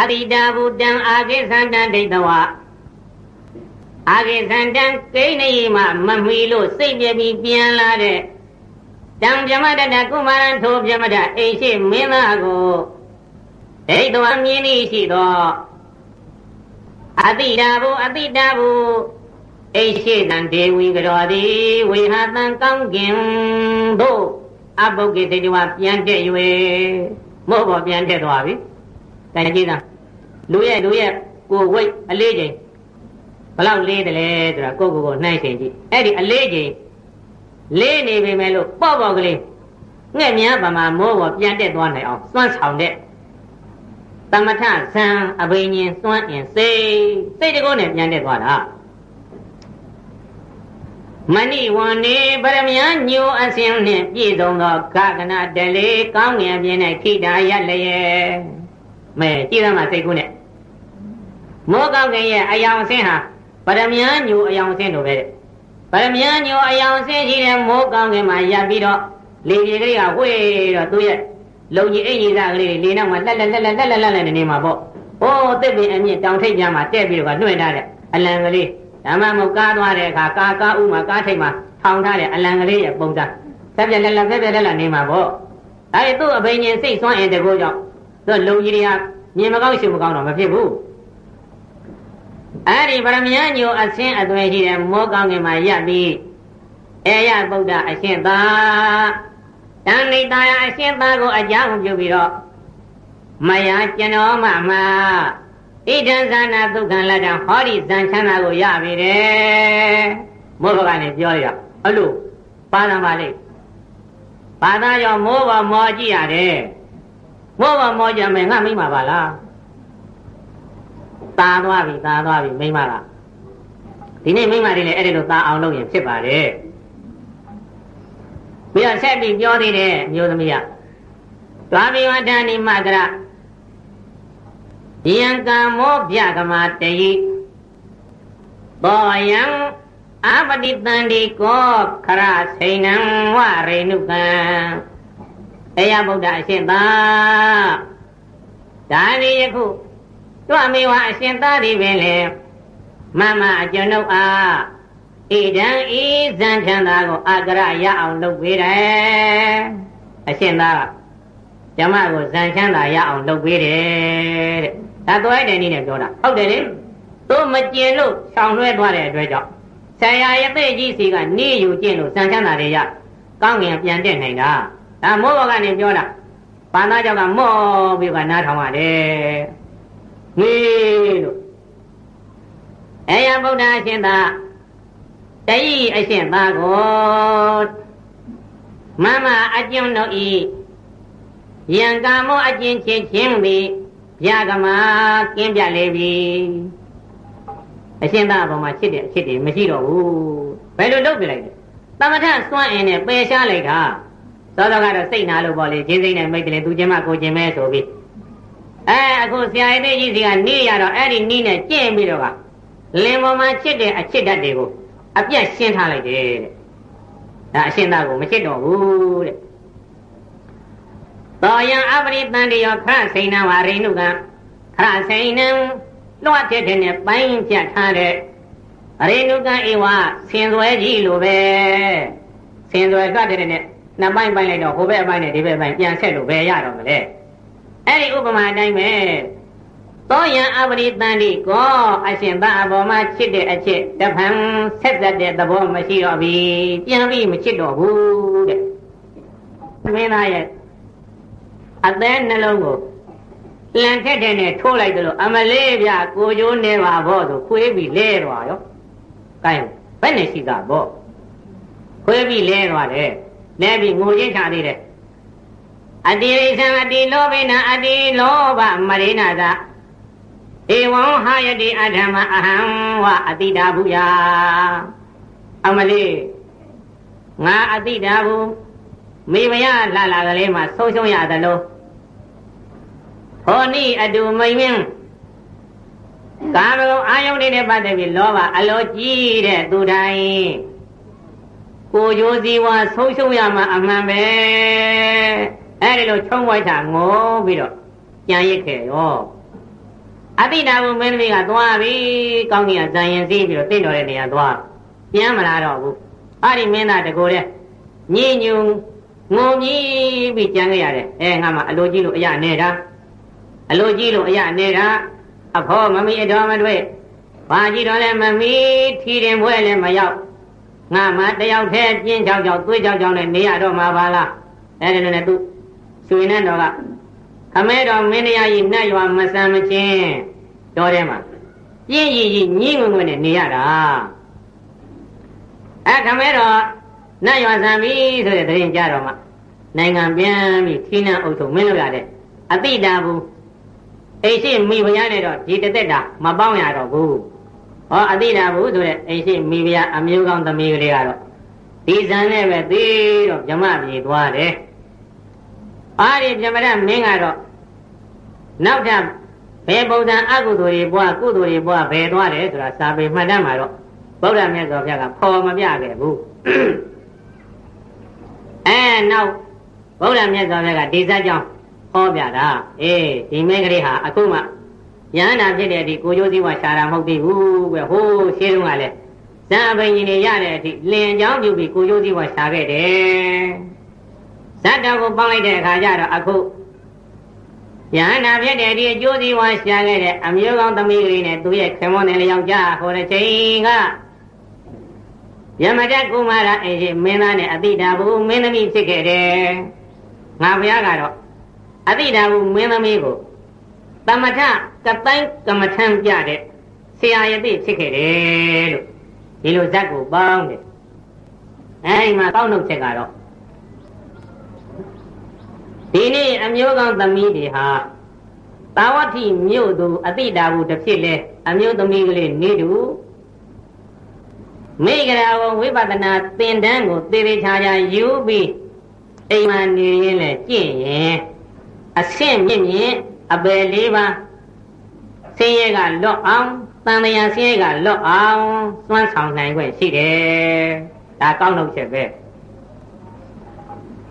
အရိတာဘူတံအာကိသန္တံဒိဋ္ဌဝအာကိသန္တံကိန်းနေမှမမီလို့စိတ်ပြပြီးပြန်လာတဲ့တံပြမတတကုမာရထိုပြမတအိရှိမင်းသားကိုဒိဋ္ဌဝမြင်ဤရှိသော အတိတာဘူအတိတာဘူအိရှိတံဒေဝီကတော်သည်ဝေဟတံကောင်းကင်သို့အပုဂ္ဂိတေတဝပြန်တဲ့၍မောဘောပြန်တဲ့သွားပြီတိုင်ကြည့်တာလူရဲ့လူရဲ့ကိုဝိတ်အလေးချိန်ဘလောက်လေးတယ်လဲဆိုတာကိုကိုကိုနှိုင်းချိန်ကြည့်အဲ့ဒီအလေးချိန်လေးနေပေမဲ့လို့ပေါ့ပေါ့ကလေးငှက်များဗမာမိုးပေါ်ပြန်တက်သွားနိုင်အောင်စွန့်ဆောင်တဲ့ တမထဇံအဘိညာဉ်စွန့်အင်စိတ်စိတ်တကုန်းနဲ့ပြန်တက်သွားတာမဏိဝန္နေပရမယညိုအစင်းနှင့်ပြည့်စုံသောဂဂနတလေကောင်းငင်ပြင်း၌ခိတာရလျက်မဲကြည့်ရမှာစိတ်ကူးနဲ့မောကောင်းကင်ရဲ့အယောင်ဆင်းဟာပရမညာညိုအယောင်ဆင်းတို့ပဲတဲ့ပရမညာညိုအယောင်ဆင်းရှိတဲ့မောကောင်းကင်မှာရပ်ပြီးတော့လေပြေကလေးကဝှေ့တော့သူ့ရဲ့ လုံကြီးအိမ်ကြီးစားကလေးတွေနေနောက်မှာလက်လက်လက်လက်လက်လက်လက်နဲ့နေမှာပေါ့။အိုးတစ်ပင်အမြင့်တောင်ထိပ်ပြန်မှာတက်ပြီးတော့လွှင့်ထားတဲ့အလံကလေးဓမ္မမုတ်ကားသွားတဲ့အခါကာကားဥမှာကားထိပ်မှာထောင်ထားတဲ့အလံကလေးရဲ့ပုံစံဆက်ပြက်လက်လက်ဆက်ပြက်လက်လက်နေမှာပေါ့။အဲဒီသူ့အဘိညာဉ်စိတ်ဆွမ်းအင်တကူကြောင့်သူ့လုံကြီးတွေကမြင်မကောင်းရှုမကောင်းတော့မဖြစ်ဘူး။အဲဒီဗရမယညိုအဆင်းအသွယ်ရှိတဲ့မောကောင်းငင်မှာရပ်ပြီးအေယဗုဒ္ဓအရှင်သာ တန်နိတာယအရှင်သာကိုအကြောင်းပြုပြီးတော့မယကျွန်တော်မှမှာဣဒံဇာနာဒုက္ခလတ္တဟောဒီဇံချမ်းသာကိုရပြီတဲ့မောဘကနေပြောရအဲ့လိုပါရမလေးဘာသာကြောင့်မောဘမောကြည့်ရတယ်မောဘမောကြမယ်ငါမိမပါလားตาသွားပြီตาသွားပြီမိမကဒီနေ့မိမတွေလည်းအဲ့ဒီလိုตาအောင်လုပ်ရင်ဖြစ်ပါတယ် ပြီးတော့ဆက်ပြီးပြောသေးတယ်မျိုးသမီးကသွားပြီးဝတ္တဏိမကရယံကံမောဗျကမတယိဘောယံအပတိတန္ဒီကောခရစိဏံဝရေနုကံတရားဗုဒ္ဓအရှင်သာဒါနေယခုတွအမေဝအရှင်သာဒီပင်လေမမအကျွန်ုပ်အား ဣဒံဤဇံချမ်းသာကိုအကရရအောင်လုပ်ပေးတယ်အရှင်သာဓမ္မကိုဇံချမ်းသာရအောင်လုပ်ပေးတယ်တဲ့ဒါသွားတဲ့နည်းနဲ့ပြောတာဟုတ်တယ်လေသူမကျင်လို့ဆောင်လွှဲသွားတဲ့အတွက်ကြောင့်ဆရာရတဲ့ကြီးစီကနေယူကျင့်လို့ဇံချမ်းသာတွေရကောင်းငင်ပြန်တက်နိုင်တာဒါမောဘကနေပြောတာဘာသာကြောင့်ကမောပြီးကနားထောင်ရတယ်ငေးလို့အယံဗုဒ္ဓအရှင်သာ တယိအရှင်သာကိုမမအကျုံတို့ဤယံကာမောအကျဉ်ချင်းချင်းသည်ဗျာကမာကင်းပြလေပြီအရှင်သာဘောမှာချစ်တဲ့အချစ်တွေမရှိတော့ဘူးဘယ်လိုလုပ်ပြလိုက်လဲသမထစွန့်အင်းနဲ့ပယ်ရှားလိုက်တာသောတော်ကတော့စိတ်နာလို့ပေါ့လေချင်းစိတ်နဲ့မိတ်တယ်သူချင်းမကိုချင်းမဲဆိုပြီးအဲအခုဆရာရဲ့ကြီးစီကနေရတော့အဲ့ဒီနီးနဲ့ကျင့်ပြီးတော့ကလင်ပေါ်မှာချစ်တဲ့အချစ်ဓာတ်တွေကို အပြတ်ရှင်းထားလိုက်တယ်တဲ့ဒါအရှင်းသားကိုမချစ်တော့ဘူးတဲ့တော်ယံအပရိတန်တယောခရစိန်နဝရိနုကခရစိန်နံလွှတ်တဲ့တဲ့ပိုင်းပြတ်ထားတဲ့ရိနုကဧဝဆင်သွဲကြီးလိုပဲဆင်သွဲကတဲ့တဲ့နှစ်ပိုင်းပိုင်းလိုက်တော့ဟိုဘက်အပိုင်းနဲ့ဒီဘက်အပိုင်းပြန်ဆက်လို့ပဲရတော့မလဲအဲ့ဒီဥပမာအတိုင်းပဲ သောယံအပရိတန်တိကောအရှင်သာအပေါ်မှာချစ်တဲ့အချစ်တဖန်ဆက်သက်တဲ့သဘောမရှိတော့ဘူးပြန်ပြီးမချစ်တော့ဘူးတဲ့မင်းသားရဲ့အသေးနှလုံးကိုလန်ထက်တဲ့နဲ့ထိုးလိုက်တယ်လို့အမလေးပြကိုကျိုးနေပါဘောဆိုခွေးပြီးလဲသွားရော။ကဲဘယ်နဲ့ရှိတာဘောခွေးပြီးလဲသွားတယ်လဲပြီးငိုချင်းချသေးတယ်အတိရိသံအတိလောဘိနာအတိလောဘမရိနာသာ ဧဝံဟာယတိအဓမ္မအဟံဝအတိတာဘူးယာအမလေးငါအတိတာဘူးမိမယလာလာကလေးမှဆုံးရှုံးရသလိုဟောနိအတူမိမင်းကာမဂုဏ်အာယုန်တွေနဲ့ပတ်သက်ပြီးလောဘအလိုကြီးတဲ့သူတိုင်းကိုကြိုးစည်းဝါဆုံးရှုံးရမှာအမှန်ပဲအဲ့ဒီလိုချုံဝိုက်တာငိုပြီးတော့ကြံရစ်ခဲ့ရော အတိတာဘုမင်းသမီးကသွားပြီကောင်းကင်ကဇံရင်စည်းပြီးတော့တင့်တော်တဲ့နေရာသွားပြန်မလာတော့ဘူးအဲ့ဒီမင်းသားတကိုယ်တဲ့ညင်ညုံငုံကြီးပြီးကြံခဲ့ရတယ်အဲငါမှအလိုကြီးလို့အရနေတာအလိုကြီးလို့အရနေတာအဖောမမီအတော်မတွေ့ဘာကြည့်တော့လဲမမီထီရင်ပွဲလည်းမရောက်ငါမှတယောက်တည်းပြင်းချောက်ချောက်သွေးချောက်ချောက်နဲ့နေရတော့မှာပါလားအဲဒီနဲ့သူရွှေနဲ့တော်ကခမဲတော်မင်းတရားကြီးနှက်ရွာမဆန်မချင်း တော်ထဲမှာပြင်းရည်ကြီးညင်းငုံငုံနဲ့နေရတာအဲခမဲတော်နှက်ရွာဆန်ပြီဆိုတဲ့တရင်ကြတော့မှနိုင်ငံပြန်ပြီးထီးနှံအုပ်ချုပ်မင်းလို့ရတဲ့အတိတာဘူးအိရှိမိဖုရားနဲ့တော့ဒီတသက်တာမပေါင်းရတော့ဘူးဟောအတိတာဘူးဆိုတဲ့အိရှိမိဖုရားအမျိုးကောင်းသမီးကလေးကတော့ဒီဇန်နဲ့ပဲသေးတော့မြမပြေသွားတယ်အားဒီပြမရမင်းကတော့နောက်ထပ် ဘယ်ပုံစံအကုသိုလ်တွေပွားကုသိုလ်တွေပွားဘယ်သွားတယ်ဆိုတာစာပေမှတ်တမ်းမှာတော့ဗုဒ္ဓမြတ်စွာဘုရားကဖော်မပြခဲ့ဘူးအဲနောက်ဗုဒ္ဓမြတ်စွာဘုရားကဒီဇတ်ကြောင့်ဟောပြတာအေးဒီမင်းကလေးဟာအခုမှယန္တာဖြစ်တဲ့ဒီကိုကျိုးစည်းဝါရှာတာမဟုတ်သေးဘူးကွဟိုးရှင်းလုံးကလည်းဇံအဘိညာဉ်တွေရတဲ့အထိလင်ကြောင်းပြုပြီးကိုကျိုးစည်းဝါရှာခဲ့တယ်ဇတ်တော်ကိုပေါင်းလိုက်တဲ့အခါကျတော့အခု ယန္တာဖြစ်တဲ့ဒီအကျိုးစည်းဝါရှာခဲ့တဲ့အမျိုးကောင်းသမီးကလေးနဲ့သူ့ရဲ့ခင်မွန်းတဲ့လျောက်ကြဟိုတဲ့ချိန်ကယမတကုမာရအင်ရှင်မင်းသားနဲ့အတိတာဘူးမင်းသမီးဖြစ်ခဲ့တယ်ငါဘုရားကတော့အတိတာဘူးမင်းသမီးကိုတမထကတိုင်းကမ္မထံပြတဲ့ဆရာယတိဖြစ်ခဲ့တယ်လို့ဒီလိုဇက်ကိုပေါင်းတယ်အဲဒီမှာကောက်နှုတ်ချက်ကတော့ ဒီနေ့အမျိုးကောင်းသမီးတွေဟာတာဝတိမြို့သူအတိတာဘူးတစ်ဖြစ်လဲအမျိုးသမီးကလေးနေတူမိဂရာဝဝိပဿနာသင်တန်းကိုသေသေးချာချာယူပြီးအိမ်မှာနေရင်လည်းကြင့်ရင်အဆင့်မြင့်မြင့်အပယ်လေးပါဆင်းရဲကလွတ်အောင်တန်တရားဆင်းရဲကလွတ်အောင်စွမ်းဆောင်နိုင်ခွင့်ရှိတယ်ဒါကောင်းလို့ချက်ပဲ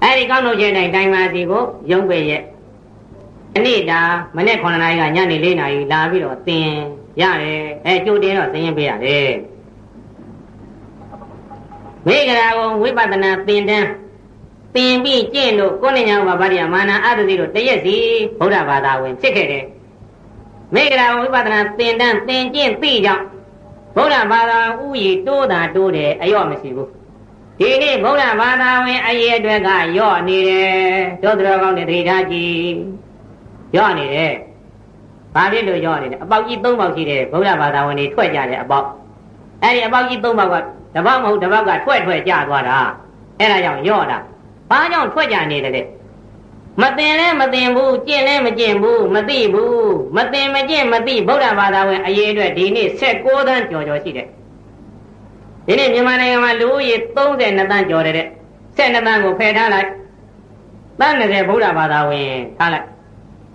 အဲဒီကောင်းလို့ချက်တိုင်းတိုင်းပါစီကိုရုံးပေရဲ့အနေ့တာမနေ့9နာရီကညနေ4နာရီလာပြီးတော့သင်ရတယ်အဲကြိုတင်တော့သင်ရင်ပေးရတယ်မိဂရာကိုဝိပဿနာသင်တန်းသင်ပြီးကျင့်လို့ကိုယ်ဉာဏ်ဘာဗရိယမာနအတုတိတို့တရက်စီဗုဒ္ဓဘာသာဝင်ဖြစ်ခဲ့တယ်မိဂရာဝိပဿနာသင်တန်းသင်ကျင့်သိကြောင့်ဗုဒ္ဓဘာသာဥယျာတိုးတာတိုးတယ်အယော့မရှိဘူး ဒီနေ့ဗုဒ္ဓဘာသာဝင်အရေးအတွက်ကယော့နေတယ်တို့တော်ကောင်းတဲ့ဒိဋ္ဌာကြီးယော့နေတယ်ဘာဖြစ်လို့ယော့နေလဲအပေါက်ကြီး၃ပေါက်ရှိတယ်ဗုဒ္ဓဘာသာဝင်တွေထွက်ကြတယ်အပေါက်အဲ့ဒီအပေါက်ကြီး၃ပေါက်ကတပတ်မဟုတ်တပတ်ကထွက်ထွက်ကြသွားတာအဲ့ဒါကြောင့်ယော့တာဘာကြောင့်ထွက်ကြနေတယ်လဲမသိလဲမသိဘူးကျင့်လဲမကျင့်ဘူးမသိဘူးမသိမကျင့်မသိဗုဒ္ဓဘာသာဝင်အရေးအတွက်ဒီနေ့16သန်းကျော်ကျော်ရှိတယ် ဒီနေ့မြန်မာနိုင်ငံမှာလူဦးရေ32သန်းကျော်တယ်တဲ့12သန်းကိုဖယ်ထားလိုက်တန်း20ဗုဒ္ဓဘာသာဝင်ထားလိုက်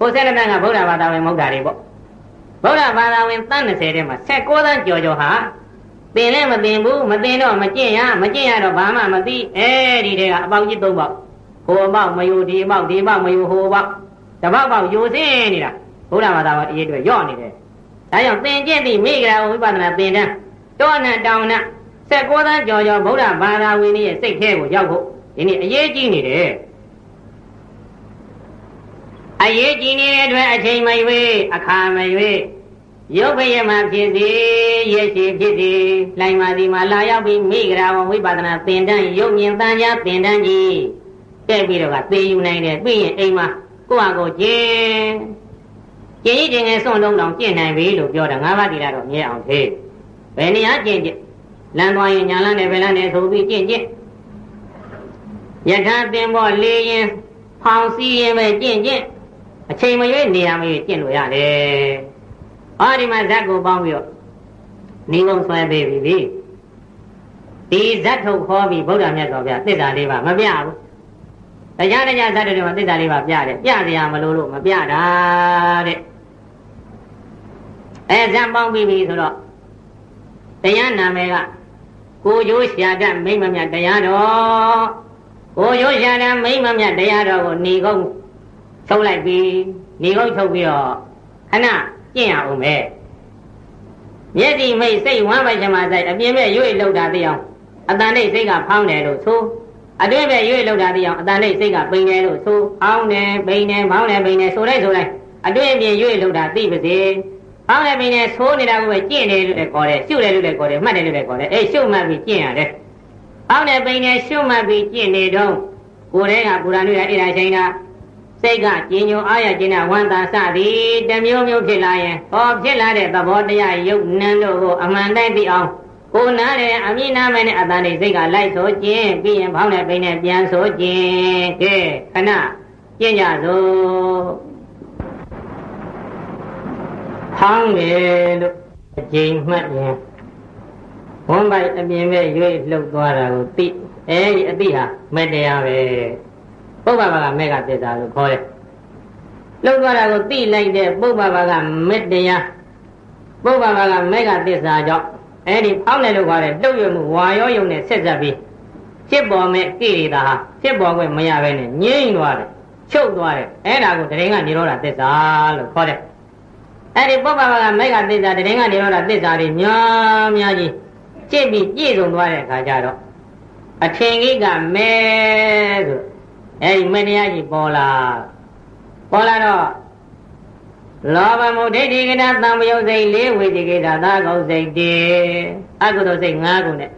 ကိုယ်12တန်းကဗုဒ္ဓဘာသာဝင်မဟုတ်တာတွေပေါ့ဗုဒ္ဓဘာသာဝင်တန်း20ထဲမှာ16တန်းကြော်ကြော်ဟာသင်လည်းမသင်ဘူးမသင်တော့မကျင့်ရမကျင့်ရတော့ဘာမှမသိအဲဒီတည်းကအပေါက်ကြီး၃ပေါက်ဟိုအပေါက်မယူဒီအပေါက်ဒီအပေါက်မယူဟိုအပေါက်တပေါက်ပေါက်ယူစင်းနေတာဘုရားဘာသာဝင်အရေးတွေရော့နေတယ်ဒါကြောင့်သင်ကျင့်သည့်မိဂရာဝိပဿနာသင်တန်းတောနဲ့တောင်နဲ့ 16သန်းကျော်ကျော်ဗုဒ္ဓဘာသာဝင်ရဲ့စိတ်ထဲကိုရောက်ဖို့ဒီနေ့အရေးကြီးနေတယ်အရေးကြီးနေတဲ့အတွက်အချိန်မရွေးအခါမရွေးရုပ်ဖယမဖြစ်စေရရှိဖြစ်စေလိုင်မာဒီမှာလာရောက်ပြီးမိဂရာဝဝိပဿနာသင်တန်းရုပ်မြင်တန်ကြားသင်တန်းကြီးတက်ပြီးတော့ကသေယူနိုင်တယ်ပြီးရင်အိမ်မှာကိုယ့်ဟာကိုယ်ကျင့်ကျင့်ရင်ကျင့်ငယ်စွန့်လုံးတောင်ကျင့်နိုင်ပြီလို့ပြောတာငါးပါးတိရတော့မြဲအောင်သေးဘယ်နေရာကျင့်ကျင့် လမ်းသွားရင်ညာလမ်းနဲ့ဘယ်လမ်းနဲ့ဆိုပြီးကျင့်ကျင့်ယထာသင်္ဘောလေးရင်ဖောင်စီရင်ပဲကျင့်ကျင့်အချိန်မရွေးနေရာမရွေးကျင့်လို့ရတယ်။အော်ဒီမှာဇက်ကိုပေါင်းပြီးတော့နေကုန်ဆွဲပေးပြီပြီ။ဒီဇက်ထုတ်ခေါ်ပြီးဗုဒ္ဓမြတ်စွာဘုရားသစ္စာလေးပါမပြဘူး။တရားတရားဇက်တွေမှာသစ္စာလေးပါပြတယ်။ပြစရာမလိုလို့မပြတာတဲ့။အဲဇက်ပေါင်းပြီးပြီဆိုတော့တရားနာမည်က ကိုရိုးရှာတတ်မိမ့်မမြတ်တရားတော်ကိုရိုးရှာတတ်မိမ့်မမြတ်တရားတော်ကိုဏီကုန်းထုတ်လိုက်ပြီးဏီကုန်းထုတ်ပြီးတော့ခဏကျင့်ရအောင်ပဲမျက်စိမိတ်စိတ်ဝမ်းပိုက်ချမဆိုင်အပြင်းမဲ့ရွေ့လောက်တာသိအောင်အတန်နဲ့စိတ်ကဖောင်းတယ်လို့ဆိုအတွင်းပဲရွေ့လောက်တာသိအောင်အတန်နဲ့စိတ်ကပိန်တယ်လို့ဆိုဖောင်းတယ်ပိန်တယ်ဖောင်းတယ်ပိန်တယ်ဆိုလိုက်ဆိုလိုက်အတွင်းပြင်ရွေ့လောက်တာသိပါစေ အောင်းလည်းပင်နဲ့သိုးနေတာကိုပဲကျင့်တယ်လို့လည်းခေါ်တယ်ရှုတယ်လို့လည်းခေါ်တယ်မှတ်တယ်လို့လည်းခေါ်တယ်အေးရှုမှတ်ပြီးကျင့်ရတယ်အောင်းလည်းပင်နဲ့ရှုမှတ်ပြီးကျင့်နေတော့ကိုယ်တည်းကပူရာနုရအိရာချိန်တာစိတ်ကကျင်ညိုအားရခြင်းနဲ့ဝမ်းသာစသည်တမျိုးမျိုးဖြစ်လာရင်ဟောဖြစ်လာတဲ့သဘောတရားယုတ်နံတို့ကိုအမှန်တိုင်းသိအောင်ကိုနားတဲ့အမိနာမဲနဲ့အတန်လေးစိတ်ကလိုက်ဆိုခြင်းပြီးရင်ဖောင်းတဲ့ပိန်နဲ့ပြန်ဆိုခြင်းကဲခဏကျင့်ကြစို့ ဟောင်းတယ်လို့အကျိန်မှတ်ရင်ဝန်းပိုက်အပြင်ပဲရွေ့လှုပ်သွားတာကိုသိအဲဒီအသိဟာမဲ့တရားပဲပုဗ္ဗဘာကမဲ့ကပြစ်တာလို့ခေါ်တယ်လှုပ်သွားတာကိုသိလိုက်တဲ့ပုဗ္ဗဘာကမဲ့တရားပုဗ္ဗဘာကမဲ့ကသစ္စာကြောင့်အဲဒီဖောင်းတယ်လို့ခေါ်တဲ့လှုပ်ရမှုဝါရောယုံနဲ့ဆက်ဆက်ပြီးဖြစ်ပေါ်မဲ့ကိရိတာဟာဖြစ်ပေါ်ခွင့်မရဘဲနဲ့ငြိမ့်သွားတယ်ချုပ်သွားတယ်အဲ့ဒါကိုတရင်ကနေရောဓသစ္စာလို့ခေါ်တယ် အဲ့ဒီပုပ္ပဘာကမေဃသစ္စာတရင်ကနေတော့သစ္စာတွေများများကြီးကြည့်ပြီးပြည့်စုံသွားတဲ့အခါကျတော့အထင်ကြီးကမဲဆိုအဲ့ဒီမတရားကြီးပေါ်လာပေါ်လာတော့လောဘမုဒိဋ္ဌိကနာသံမယုတ်စိတ်လေးဝိတိကေတာသာကောင်းစိတ်တည်းအကုသိုလ်စိတ်၅ခုနဲ့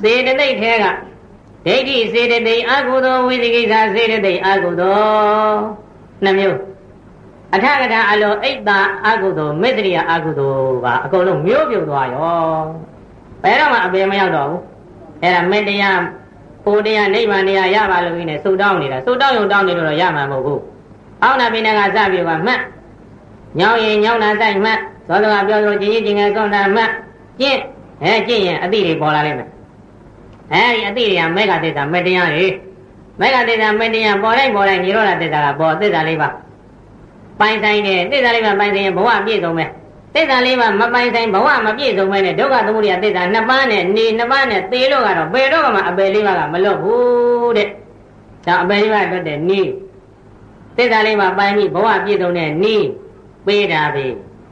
စေတသိက်ထဲကဒိဋ္ဌိစေတသိက်အကုသိုလ်ဝိတိကိစ္စစေတသိက်အကုသိုလ်နှမျိုး အထကထာအလိုအိတ်တာအကုသိုလ်မေတ္တရိယအကုသိုလ်ကအကုန်လုံးမျိုးပြုတ်သွားရောဘယ်တော့မှအပေမရောက်တော့ဘူးအဲ့ဒါမေတ္တရာကိုတရားနိဗ္ဗာန်တရားရပါလို့ပြီးနေသုတောင်းနေတာသုတောင်းရုံတောင်းနေလို့တော့ရမှာမဟုတ်ဘူးအောက်နာပိနေကစပြီးပါမှတ်ညောင်းရင်ညောင်းတာဆိုင်မှတ်သောတော်ကပြောလို့ချင်းချင်းငယ်ကောင်းတာမှတ်ကျင့်အဲကျင့်ရင်အတိတွေပေါ်လာလိမ့်မယ်အဲဒီအတိတွေကမေဃသစ္စာမေတ္တရားတွေမေဃသစ္စာမေတ္တရားပေါ်တိုင်းပေါ်တိုင်းនិရောဓသစ္စာကပေါ်သစ္စာလေးပါ ပိုင်ဆိုင်တယ်သစ္စာလေးပါပိုင်ဆိုင်ရင်ဘဝပြည့်စုံမယ်သစ္စာလေးပါမပိုင်ဆိုင်ဘဝမပြည့်စုံမဲနဲ့ဒုက္ခသမုဒယသစ္စာနှစ်ပါးနဲ့နေနှစ်ပါးနဲ့သေလို့ကတော့ဘယ်တော့မှအပယ်လေးပါကမလွတ်ဘူးတဲ့ဒါအပယ်လေးပါလွတ်တဲ့နီးသစ္စာလေးပါပိုင်ပြီးဘဝပြည့်စုံတဲ့နီးပေးတာပဲ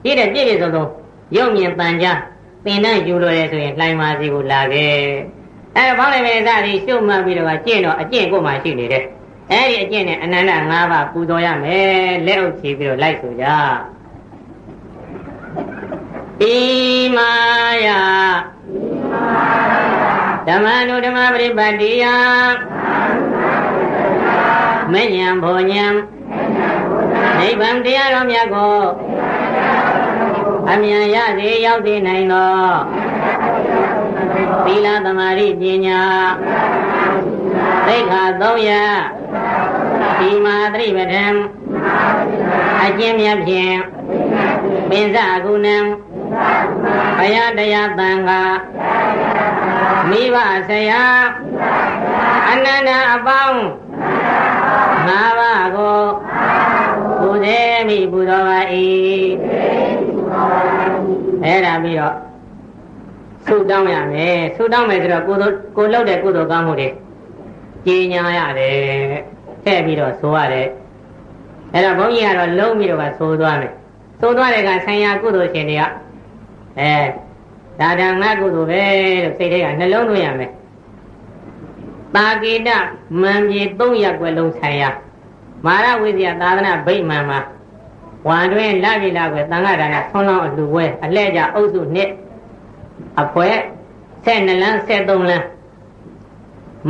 ဒီတဲ့ပြည့်ပြည့်စုံစုံရုပ်မြင်ပန်ကြသင်တန်းယူလို့ရဆိုရင်လှိုင်းပါစီကိုလာခဲ့အဲဘောင်းလေးပဲစသည်ရှုမှတ်ပြီးတော့ကျင့်တော့အကျင့်ကိုမှရှိနေတယ် အဲ့ဒီအကျင့်နဲ့အနန္တ၅ပါးပူဇော်ရမယ်လက်အုပ်ချီပြီးတော့လိုက်ဆိုကြဣမာယဓမ္မနုဓမ္မပရိပတ်တိယမဉ္ဇံဘောဉံနိဗ္ဗာန်တရားတော်မြတ်ကိုအမြန်ရစေရောက်သေးနိုင်သောသီလသမာဓိပညာသိက္ခာ၃ရာ ဒီမာသတိပဒံအကျဉ်းမြတ်ဖြင့်ပင်စကုဏံဘယတရားတန်ခါမိဘဆရာအနန္တအပေါင်းငါးပါးကိုပူဇေမိပူတော်ပါ၏အဲ့ဒါပြီးတော့ဆုတောင်းရမယ်ဆုတောင်းမယ်ဆိုတော့ကိုယ်ကိုလုပ်တဲ့ကုသိုလ်ကောင်းမှုတွေကြီးညာရတယ် ထည့်ပြီးတော့ဆိုရတယ်အဲ့တော့ဘုန်းကြီးကတော့လုံးပြီးတော့ဆိုသွားမယ်ဆိုသွားတဲ့ကဆံရကုသိုလ်ရှင်တွေကအဲဒါဒါငါကုသိုလ်ပဲလို့စိတ်ထဲကနှလုံးသွင်းရမယ်တာကိတမံပြေ၃ရက်ွယ်လုံးဆံရမာရဝိဇ္ဇာသာသနာဗိမ္မာန်မှာဝံတွင်လပြီလာကွယ်တန်ခါဒါနဆွမ်းလောင်းအလှဝဲအလှဲ့ကြအုပ်စုနှစ်အဖွဲ12လမ်း73လမ်း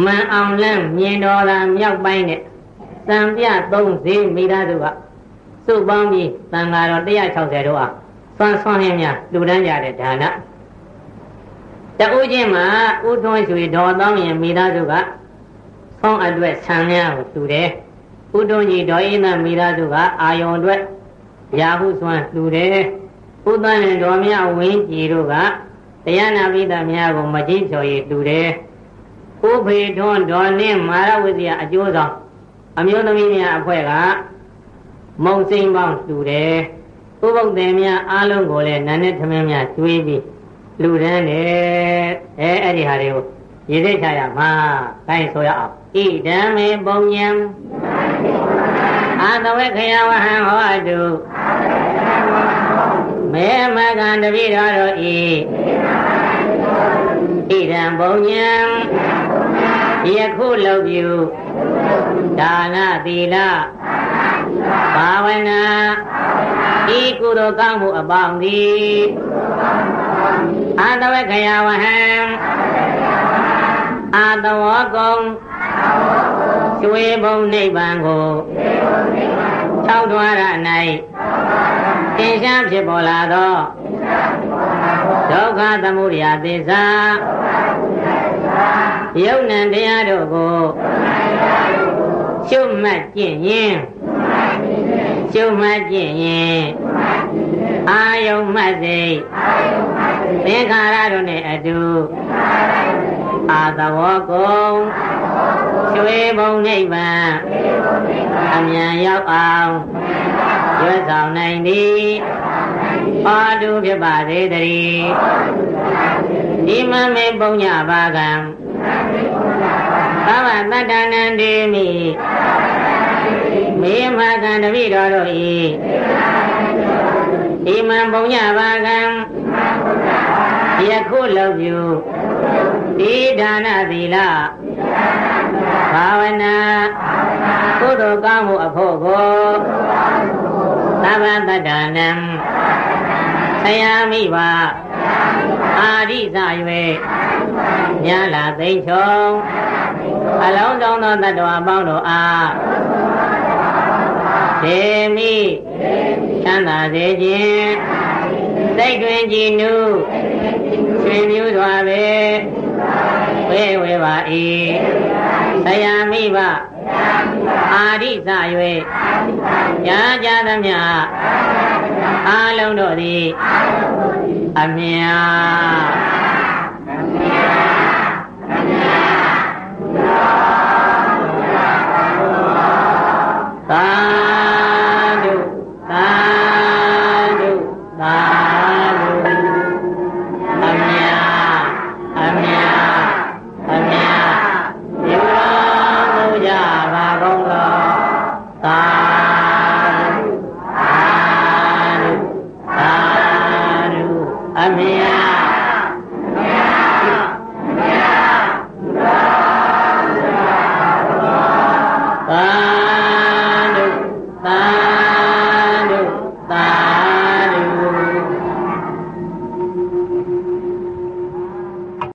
မန်အောင်လမ်းမြင်တော်သာမြောက်ပိုင်းနဲ့ တံပြ3ဈေးမိသားစုကစုပေါင်းပြီးတန်ဃာတော်160တို့အားဆွမ်းဆွမ်းဟင်းများလူတန်းကြတဲ့ဒါနတဦးချင်းမှာဥထွန်းရွှေတော်တောင်းရင်မိသားစုကဆောင်းအတွက်ဆံများကိုတူတယ်ဥထွန်းကြီးဒေါ်အင်းသားမိသားစုကအာယုံအတွက်ရာဟုစွမ်းတူတယ်ဥသန်းရင်တော်မြဝင်းကြည်တို့ကတရားနာပိသများကိုမကြည့်ချော်ရည်တူတယ်ဥဖေထွန်းဒေါ်နှင်းမာရဝိဇ္ဇာအကျိုးဆောင် အမျိုးသမီးများအဖွဲ့ကမုံစိမ်ပေါင်းတူတယ်ဥပုပ်တယ်များအားလုံးကိုလည်းနာနဲ့သမင်းများကျွေးပြီးလူတန်းတယ်အဲအဲ့ဒီဟာတွေကိုရည်သိချရမှာတိုင်းဆိုရအောင်ဣဒံမေပုံညံအာတဝေခယဝဟံဟောတုမေမကံတပိတော်တို့ဤဣဒံပုံညံယခုလောက်ပြု ဒါနသီလဘာဝနာဤကုသိုလ်ကောင်းမှုအပေါင်းသည်အာတဝေခယဝဟံအာတဝကုံကျွေဘုံနိဗ္ဗာန်ကိုထောက်ထွားရ၌သင်္ချာဖြစ်ပေါ်လာသောဒုက္ခသမုဒယသစ္စာယုံ nant တရားတို့ကို ရှုမှတ်ကျင့်ရင်ရှုမှတ်ကျင့်ရင်အာယုံမှတ်စိတ်သင်္ခါရတို့နဲ့အတူအာသဝကုံကျွေးဘုံနိဗ္ဗာန်အမြန်ရောက်အောင်ရွတ်ဆောင်နိုင်သည်အာတုဖြစ်ပါစေတည်းဒီမမေပုံညပါကံ သဗ္ဗတတ္တနံဒေမိမေမကံတပိတော်တို့ဤဒီမံပုံညပါကံယခုလောက်ပြုဒီဒါနသီလဘာဝနာကုသိုလ်ကောင်းမှုအဖို့ကိုသဗ္ဗတတ္တနံဆရာမိပါအာရိစ၍ညာလာသိမ့်ချုံ အလုံးစုံသောတ attva အပေါင်းတို့အားဒေမိချမ်းသာစေခြင်းစိတ်တွင်ကြည်နုရွှင်မြူးစွာပဲဝေဝေပါ၏ဆရာမိဘအာရိစ၍ညာကြသမျှအာလုံးတို့သည်အမြသာ